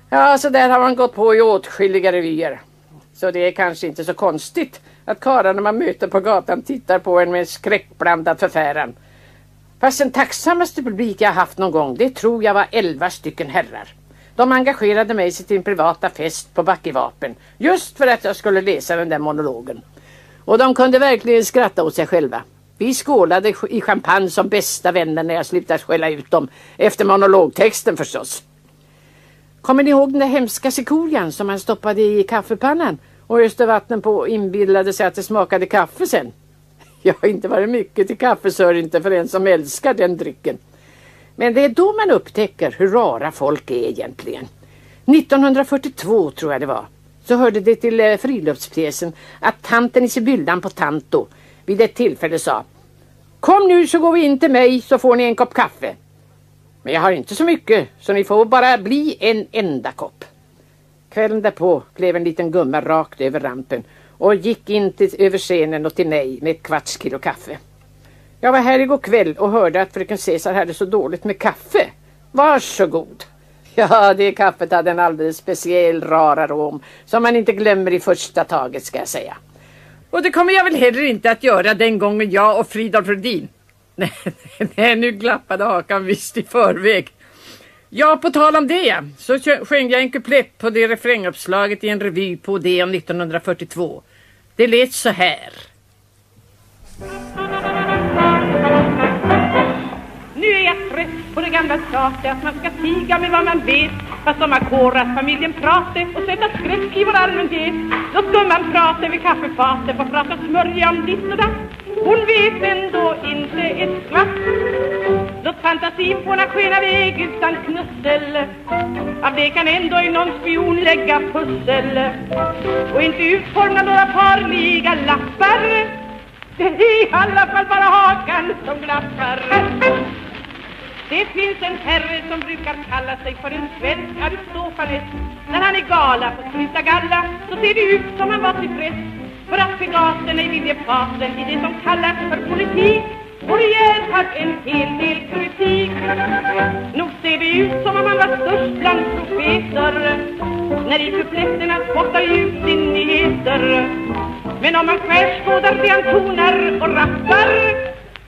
Ja, så där har man gått på i åtskilliga revyer. Så det är kanske inte så konstigt att karlarna man möter på gatan tittar på en med skräckblandad förfäran. Fast den tacksammaste publik jag haft någon gång, det tror jag var elva stycken herrar. De engagerade mig till sin privata fest på Backevapen just för att jag skulle läsa den där monologen. Och de kunde verkligen skratta åt sig själva. Vi skålade i champagne som bästa vänner när jag slutade skälla ut dem. Efter monologtexten förstås. Kommer ni ihåg den där hemska sikorian som han stoppade i kaffepannan och öste vatten på och inbillade sig att det smakade kaffe sen? Jag har inte varit mycket till kaffesör inte för en som älskar den drycken. Men det är då man upptäcker hur rara folk är egentligen. 1942 tror jag det var så hörde det till eh, friluftspjäsen att tanten i Sibyllan på Tanto vid ett tillfälle sa Kom nu så går vi in till mig så får ni en kopp kaffe. Men jag har inte så mycket så ni får bara bli en enda kopp. Kvällen därpå klev en liten gumma rakt över rampen och gick in till, över scenen och till mig med ett kvarts kilo kaffe. Jag var här igår kväll och hörde att fröken Cesar hade så dåligt med kaffe. Varsågod. Ja, det kaffet hade en alldeles speciell rar arom som man inte glömmer i första taget ska jag säga. Och det kommer jag väl heller inte att göra den gången jag och Fridolf Rudin. Nej, nej, nu glappade hakan visst i förväg. Ja, på tal om det så sjöng jag en kuplett på det refränguppslaget i en revy på Odeon 1942. Det lät så här. Nu är jag trött på det gamla tjatet att man ska tiga med vad man vet. Fast de har kårat familjen Prate och sätta skräck i vår allmänhet. Då ska man prata vid kaffefatet och prata smörja om ditt och datt. Hon vet ändå inte ett skvatt Låt fantasin fåna skena väg utan knussel. Av det kan ändå i någon spion lägga pussel. Och inte utforma några farliga lappar. Det är i alla fall bara hakan som glappar. Det finns en herre som brukar kalla sig för en svensk Aristofanes. När han är gala på Sluta galla så ser det ut som han var till press. För att Pegasen ej vill ge fasen i det som kallas för politik och rejält har en hel del kritik. Nog ser det ut som om han var störst bland profeter När i kupletterna spottar ut sin nyheter. Men om man skärskådar det han tonar och rappar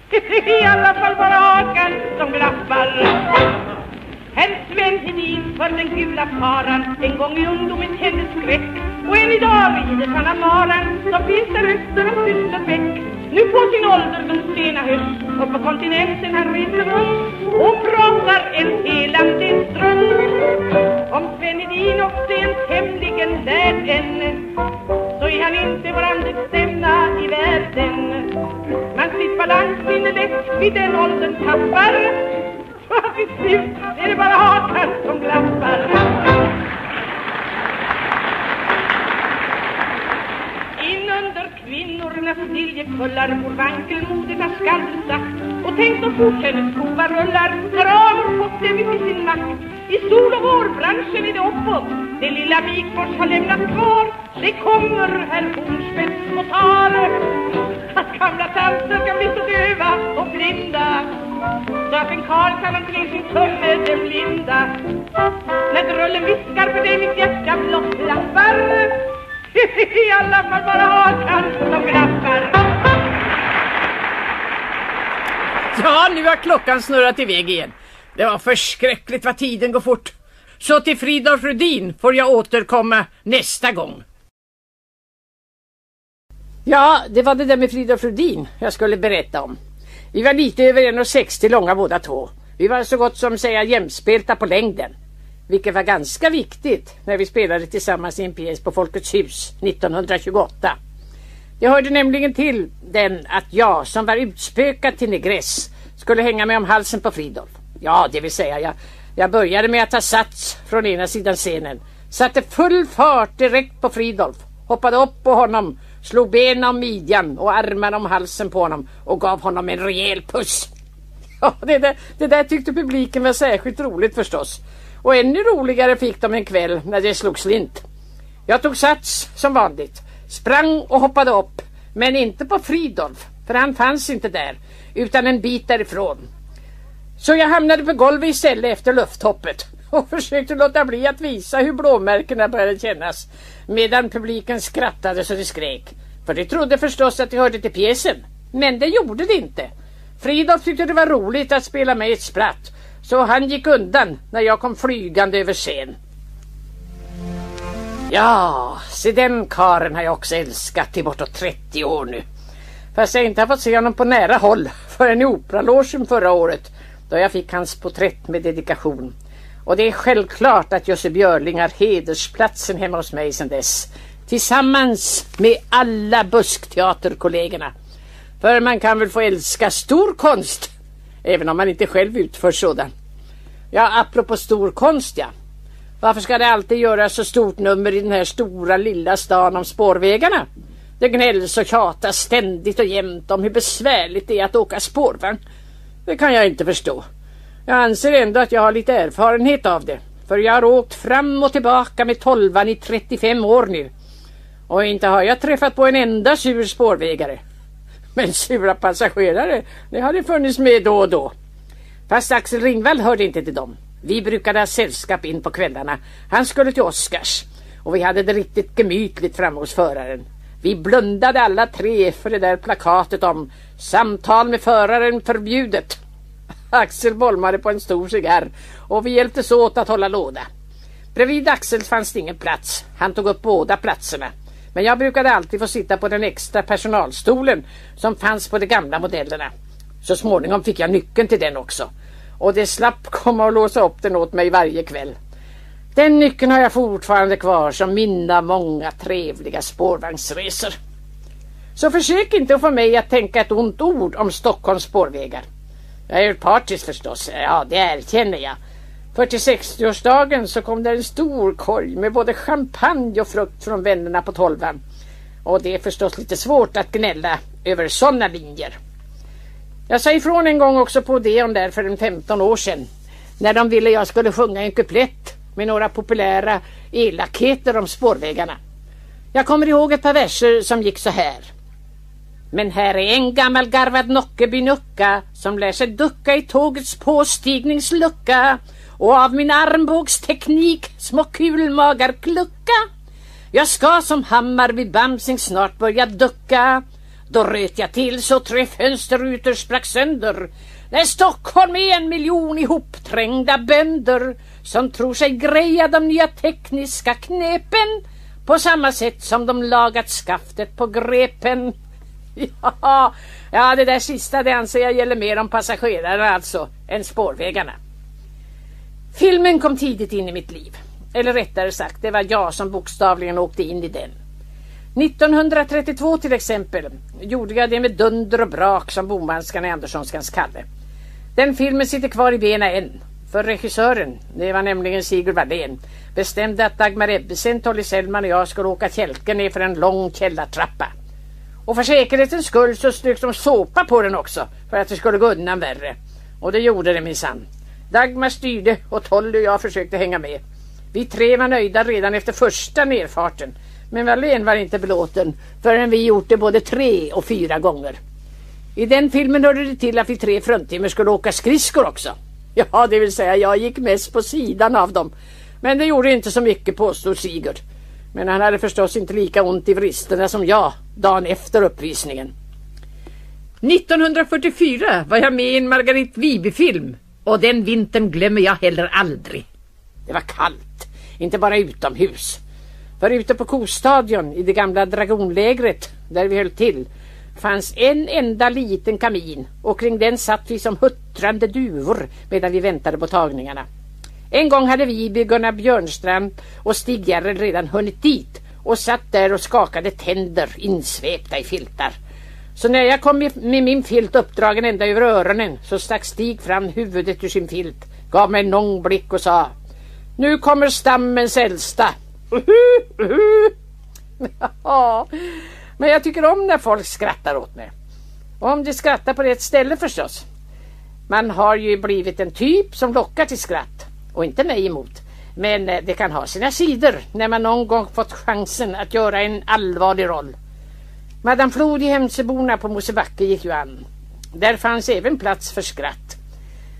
I alla fall bara hakan som glappar Herr Sven Hedin för den gula faran En gång i ungdomen tände skräck. Och än idag rider han av maran Som finns där öster om Sysslebäck nu på sin ålder den sena höst Och på kontinenten han reser runt Och pratar en helande ström Om Sven Hedin också är tämligen lärd en så är han inte vår stämma i världen. Man sitt balanssinne lätt vid den åldern tappar. Och till slut är det bara hakan som glappar. In under kvinnornas liljekullar vår vankelmodet har skalsat och tänk så fort hennes skovar rullar har Amor fått dem i sin makt. I sol och vårbranschen är det uppåt, det lilla Wigfors har lämnat kvar. Det kommer herr Hornspets på att gamla tanter kan bli så döva och blinda så att en karl kan man till sin tumme den blinda. När drullen viskar för dig mitt hjärta blott klappar i alla fall bara hakan som glappar. Ja, nu har klockan snurrat iväg igen. Det var förskräckligt vad tiden går fort. Så till Fridolf Rudin får jag återkomma nästa gång. Ja, det var det där med Fridolf Rudin jag skulle berätta om. Vi var lite över 1,60 långa båda två. Vi var så gott som säga jämspelta på längden. Vilket var ganska viktigt när vi spelade tillsammans i en pjäs på Folkets hus 1928. Det hörde nämligen till den att jag som var utspökad till negress skulle hänga mig om halsen på Fridolf. Ja, det vill säga jag, jag började med att ta sats från ena sidan scenen. Satte full fart direkt på Fridolf. Hoppade upp på honom, slog benen om midjan och armarna om halsen på honom och gav honom en rejäl puss. Ja, det där, det där tyckte publiken var särskilt roligt förstås. Och ännu roligare fick de en kväll när det slog slint. Jag tog sats som vanligt, sprang och hoppade upp, men inte på Fridolf, för han fanns inte där, utan en bit därifrån. Så jag hamnade på golvet istället efter lufthoppet och försökte låta bli att visa hur blåmärkena började kännas medan publiken skrattade så det skrek. För de trodde förstås att det hörde till pjäsen. Men det gjorde det inte. Fridolf tyckte det var roligt att spela med ett spratt så han gick undan när jag kom flygande över scen. Ja, se den karen har jag också älskat i bortåt 30 år nu. Fast jag inte har fått se honom på nära håll förrän i operalogen förra året då jag fick hans porträtt med dedikation. Och det är självklart att Josse Björling har hedersplatsen hemma hos mig sedan dess. Tillsammans med alla buskteaterkollegorna. För man kan väl få älska stor konst även om man inte själv utför sådan. Ja, apropå stor konst ja. Varför ska det alltid göras så stort nummer i den här stora lilla stan om spårvägarna? Det gnälls och tjatas ständigt och jämt om hur besvärligt det är att åka spårvagn. Det kan jag inte förstå. Jag anser ändå att jag har lite erfarenhet av det. För jag har åkt fram och tillbaka med tolvan i 35 år nu. Och inte har jag träffat på en enda sur spårvägare. Men sura passagerare, det har funnits med då och då. Fast Axel Ringvall hörde inte till dem. Vi brukade ha sällskap in på kvällarna. Han skulle till Oscars. Och vi hade det riktigt gemytligt framme hos föraren. Vi blundade alla tre för det där plakatet om samtal med föraren förbjudet. Axel bolmade på en stor cigarr och vi hjälptes åt att hålla låda. Bredvid Axel fanns det ingen plats. Han tog upp båda platserna. Men jag brukade alltid få sitta på den extra personalstolen som fanns på de gamla modellerna. Så småningom fick jag nyckeln till den också. Och det slapp komma och låsa upp den åt mig varje kväll. Den nyckeln har jag fortfarande kvar som mina många trevliga spårvagnsresor. Så försök inte att få mig att tänka ett ont ord om Stockholms spårvägar. Jag är partisk förstås, ja det erkänner jag. För till 60-årsdagen så kom det en stor korg med både champagne och frukt från vännerna på tolvan. Och det är förstås lite svårt att gnälla över sådana linjer. Jag sa ifrån en gång också på Odeon där för en 15 år sedan. När de ville jag skulle sjunga en kuplett med några populära elakheter om spårvägarna. Jag kommer ihåg ett par verser som gick så här. Men här är en gammal garvad Nockebynucka som lär sig ducka i tågets påstigningslucka och av min armbågsteknik små kulmagar klucka. Jag ska som hammar vid Bamsing snart börja ducka. Då röt jag till så tre fönsterrutor sprack sönder. När Stockholm är en miljon ihopträngda bönder som tror sig greja de nya tekniska knepen på samma sätt som de lagat skaftet på grepen. Ja, ja, det där sista det anser jag gäller mer om passagerarna alltså än spårvägarna. Filmen kom tidigt in i mitt liv. Eller rättare sagt, det var jag som bokstavligen åkte in i den. 1932 till exempel gjorde jag det med dunder och brak som bomanskan i Anderssonskans Kalle. Den filmen sitter kvar i benen än. För regissören, det var nämligen Sigurd Wallén, bestämde att Dagmar Ebbesen, Tolly Sellman och jag skulle åka kälke ner för en lång källartrappa. Och för säkerhetens skull så strök de såpa på den också för att det skulle gå undan värre. Och det gjorde det minsann. Dagmar styrde och Tolly och jag försökte hänga med. Vi tre var nöjda redan efter första nerfarten. Men Wallén var inte belåten förrän vi gjort det både tre och fyra gånger. I den filmen hörde det till att vi tre fruntimmer skulle åka skridskor också. Ja, det vill säga jag gick mest på sidan av dem. Men det gjorde inte så mycket påstod Sigurd. Men han hade förstås inte lika ont i vristerna som jag dagen efter uppvisningen. 1944 var jag med i en Margaret Wibe-film och den vintern glömmer jag heller aldrig. Det var kallt, inte bara utomhus. För ute på Kostadion i det gamla dragonlägret där vi höll till fanns en enda liten kamin och kring den satt vi som huttrande duvor medan vi väntade på tagningarna. En gång hade vi, Gunnar Björnstrand och Stig Järrel redan hunnit dit och satt där och skakade tänder insvepta i filtar. Så när jag kom med, min filt uppdragen ända över öronen så stack Stig fram huvudet ur sin filt, gav mig en lång blick och sa Nu kommer stammens äldsta. Men jag tycker om när folk skrattar åt mig. Och om de skrattar på rätt ställe förstås. Man har ju blivit en typ som lockar till skratt. Och inte mig emot. Men eh, det kan ha sina sidor när man någon gång fått chansen att göra en allvarlig roll. Madame Flod i Hemseborna på Mosebacke gick ju an. Där fanns även plats för skratt.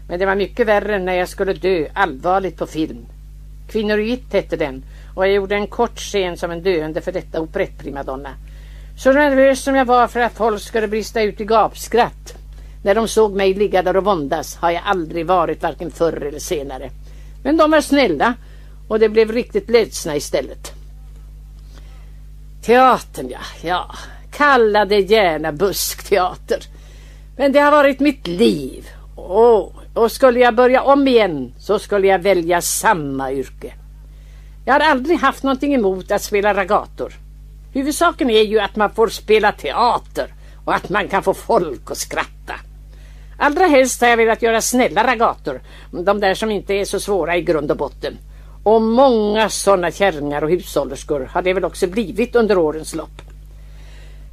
Men det var mycket värre när jag skulle dö allvarligt på film. Kvinnoritt hette den och jag gjorde en kort scen som en döende för detta operettprimadonna. Så nervös som jag var för att folk skulle brista ut i gapskratt när de såg mig ligga där och våndas har jag aldrig varit varken förr eller senare. Men de var snälla och det blev riktigt ledsna istället. Teatern ja, ja. Kalla det gärna buskteater. Men det har varit mitt liv. Och, och skulle jag börja om igen så skulle jag välja samma yrke. Jag har aldrig haft någonting emot att spela ragator. Huvudsaken är ju att man får spela teater och att man kan få folk att skratta. Allra helst har jag velat göra snälla ragator, de där som inte är så svåra i grund och botten. Och många sådana kärringar och hushållerskor har det väl också blivit under årens lopp.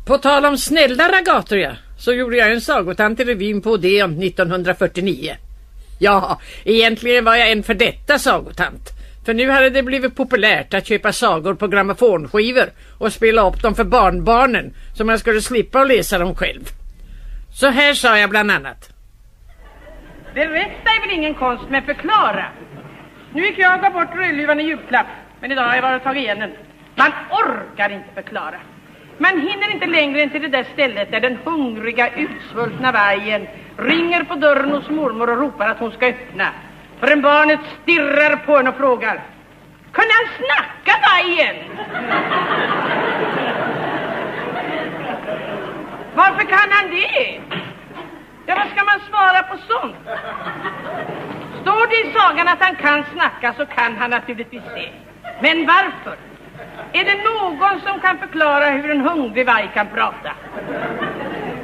På tal om snälla ragator ja, så gjorde jag en sagotant i revyn på Odeon 1949. Ja, egentligen var jag en för detta sagotant. För nu hade det blivit populärt att köpa sagor på grammofonskivor och spela upp dem för barnbarnen så man skulle slippa att läsa dem själv. Så här sa jag bland annat. Det är väl ingen konst men förklara. Nu gick jag och gav bort rödluvan i julklapp, men idag har jag varit och tagit igen den. Man orkar inte förklara. Man hinner inte längre än till det där stället där den hungriga, utsvultna vargen ringer på dörren hos mormor och ropar att hon ska öppna. Förrän barnet stirrar på henne och frågar Kan han snacka vargen? Varför kan han det? Ja, vad ska man svara på sånt? Står det i sagan att han kan snacka så kan han naturligtvis det. Men varför? Är det någon som kan förklara hur en hungrig varg kan prata?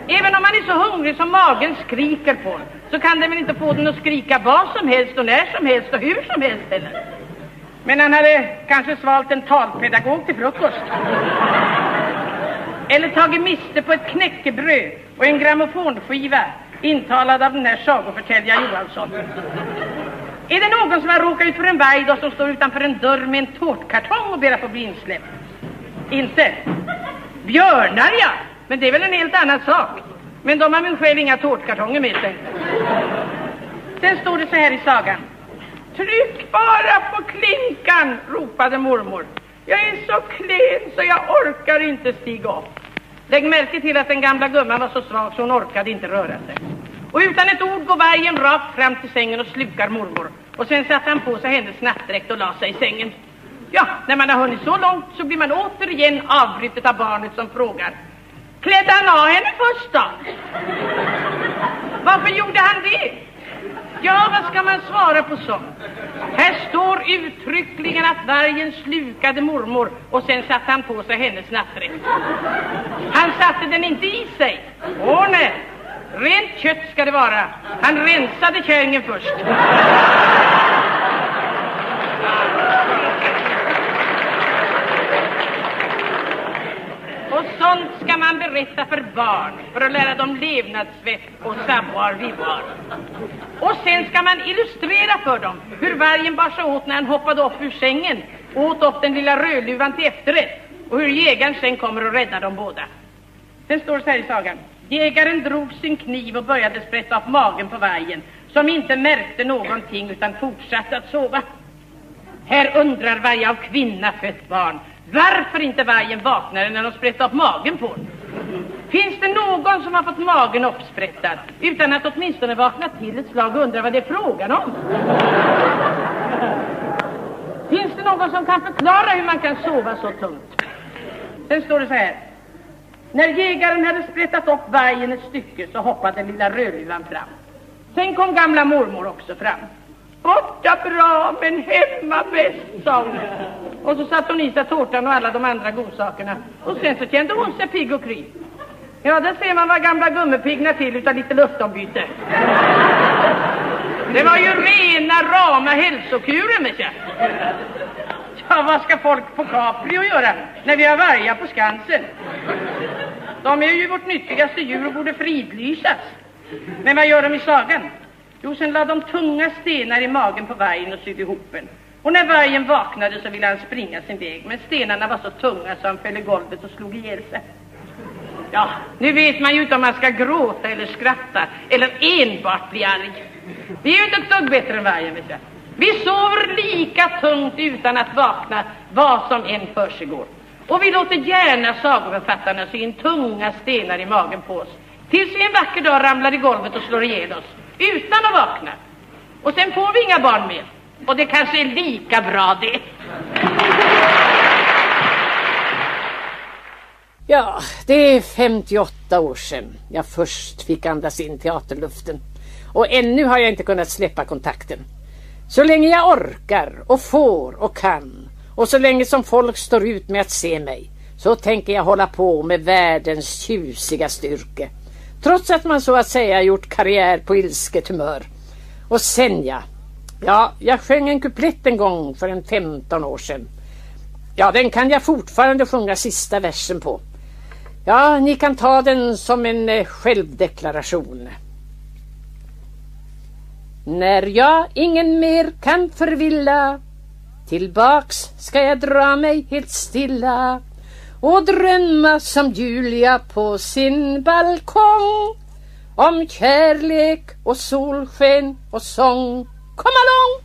Även om man är så hungrig som magen skriker på en, så kan den väl inte få den att skrika vad som helst och när som helst och hur som helst heller. Men han hade kanske svalt en talpedagog till frukost. Eller tagit miste på ett knäckebröd och en grammofonskiva intalad av den här sagoförtäljaren Johansson. Är det någon som har råkat ut för en varg då som står utanför en dörr med en tårtkartong och ber att få bli insläppt? Inte? Björnar ja, men det är väl en helt annan sak. Men de har väl själv inga tårtkartonger med sig. Sen står det så här i sagan. Tryck bara på klinkan, ropade mormor. Jag är så klen så jag orkar inte stiga upp. Lägg märke till att den gamla gumman var så svag så hon orkade inte röra sig. Och utan ett ord går vargen rakt fram till sängen och slukar mormor. Och sen satte han på sig hennes nattdräkt och la sig i sängen. Ja, när man har hunnit så långt så blir man återigen avbrutet av barnet som frågar. Klädde han av henne först då? Varför gjorde han det? Ja, vad ska man svara på sånt? Här står uttryckligen att vargen slukade mormor och sen satte han på sig hennes nattdräkt. Han satte den inte i sig. Åh nej, rent kött ska det vara. Han rensade kärringen först. Och sånt ska man berätta för barn för att lära dem levnadsvett och savoir vivre. Och sen ska man illustrera för dem hur vargen bar sig åt när han hoppade upp ur sängen och åt upp den lilla rödluvan till efterrätt och hur jägaren sen kommer och räddar dem båda. Sen står det så här i sagan. Jägaren drog sin kniv och började sprätta upp magen på vargen som inte märkte någonting utan fortsatte att sova. Här undrar varje av kvinna fött barn varför inte vargen vaknade när de sprättade upp magen på den. Finns det någon som har fått magen uppsprättad utan att åtminstone vakna till ett slag och undra vad det är frågan om? Finns det någon som kan förklara hur man kan sova så tungt? Sen står det så här. När jägaren hade sprättat upp vargen ett stycke så hoppade den lilla rödluvan fram. Sen kom gamla mormor också fram. Borta bra, men hemma bäst, sa hon. Och så satte hon i sig tårtan och alla de andra godsakerna. Och sen så kände hon sig pigg och kry. Ja, där ser man vad gamla gummipiggnar till utav lite luftombyte. Det var ju rena rama hälsokuren, vet jag. Ja, vad ska folk på Capri göra när vi har vargar på Skansen? De är ju vårt nyttigaste djur och borde fridlysas. Men vad gör de i sagan? Jo, sen lade de tunga stenar i magen på vargen och sydde ihop den. Och när vargen vaknade så ville han springa sin väg, men stenarna var så tunga så han föll i golvet och slog ihjäl sig. Ja, nu vet man ju inte om man ska gråta eller skratta eller enbart bli arg. Vi är ju inte ett dugg bättre än vargen, vet jag. Vi sover lika tungt utan att vakna vad som än försiggår. Och vi låter gärna sagoförfattarna sy in tunga stenar i magen på oss. Tills vi en vacker dag ramlar i golvet och slår ihjäl oss. Utan att vakna. Och sen får vi inga barn mer. Och det kanske är lika bra det. Ja, det är 58 år sedan jag först fick andas in teaterluften. Och ännu har jag inte kunnat släppa kontakten. Så länge jag orkar och får och kan och så länge som folk står ut med att se mig så tänker jag hålla på med världens tjusiga styrke. Trots att man så att säga gjort karriär på ilsket humör. Och sen ja, ja, jag sjöng en kuplett en gång för en 15 år sedan. Ja, den kan jag fortfarande sjunga sista versen på. Ja, ni kan ta den som en eh, självdeklaration. När jag ingen mer kan förvilla Tillbaks ska jag dra mig helt stilla och drömma som Julia på sin balkong om kärlek och solsken och sång. Kom along!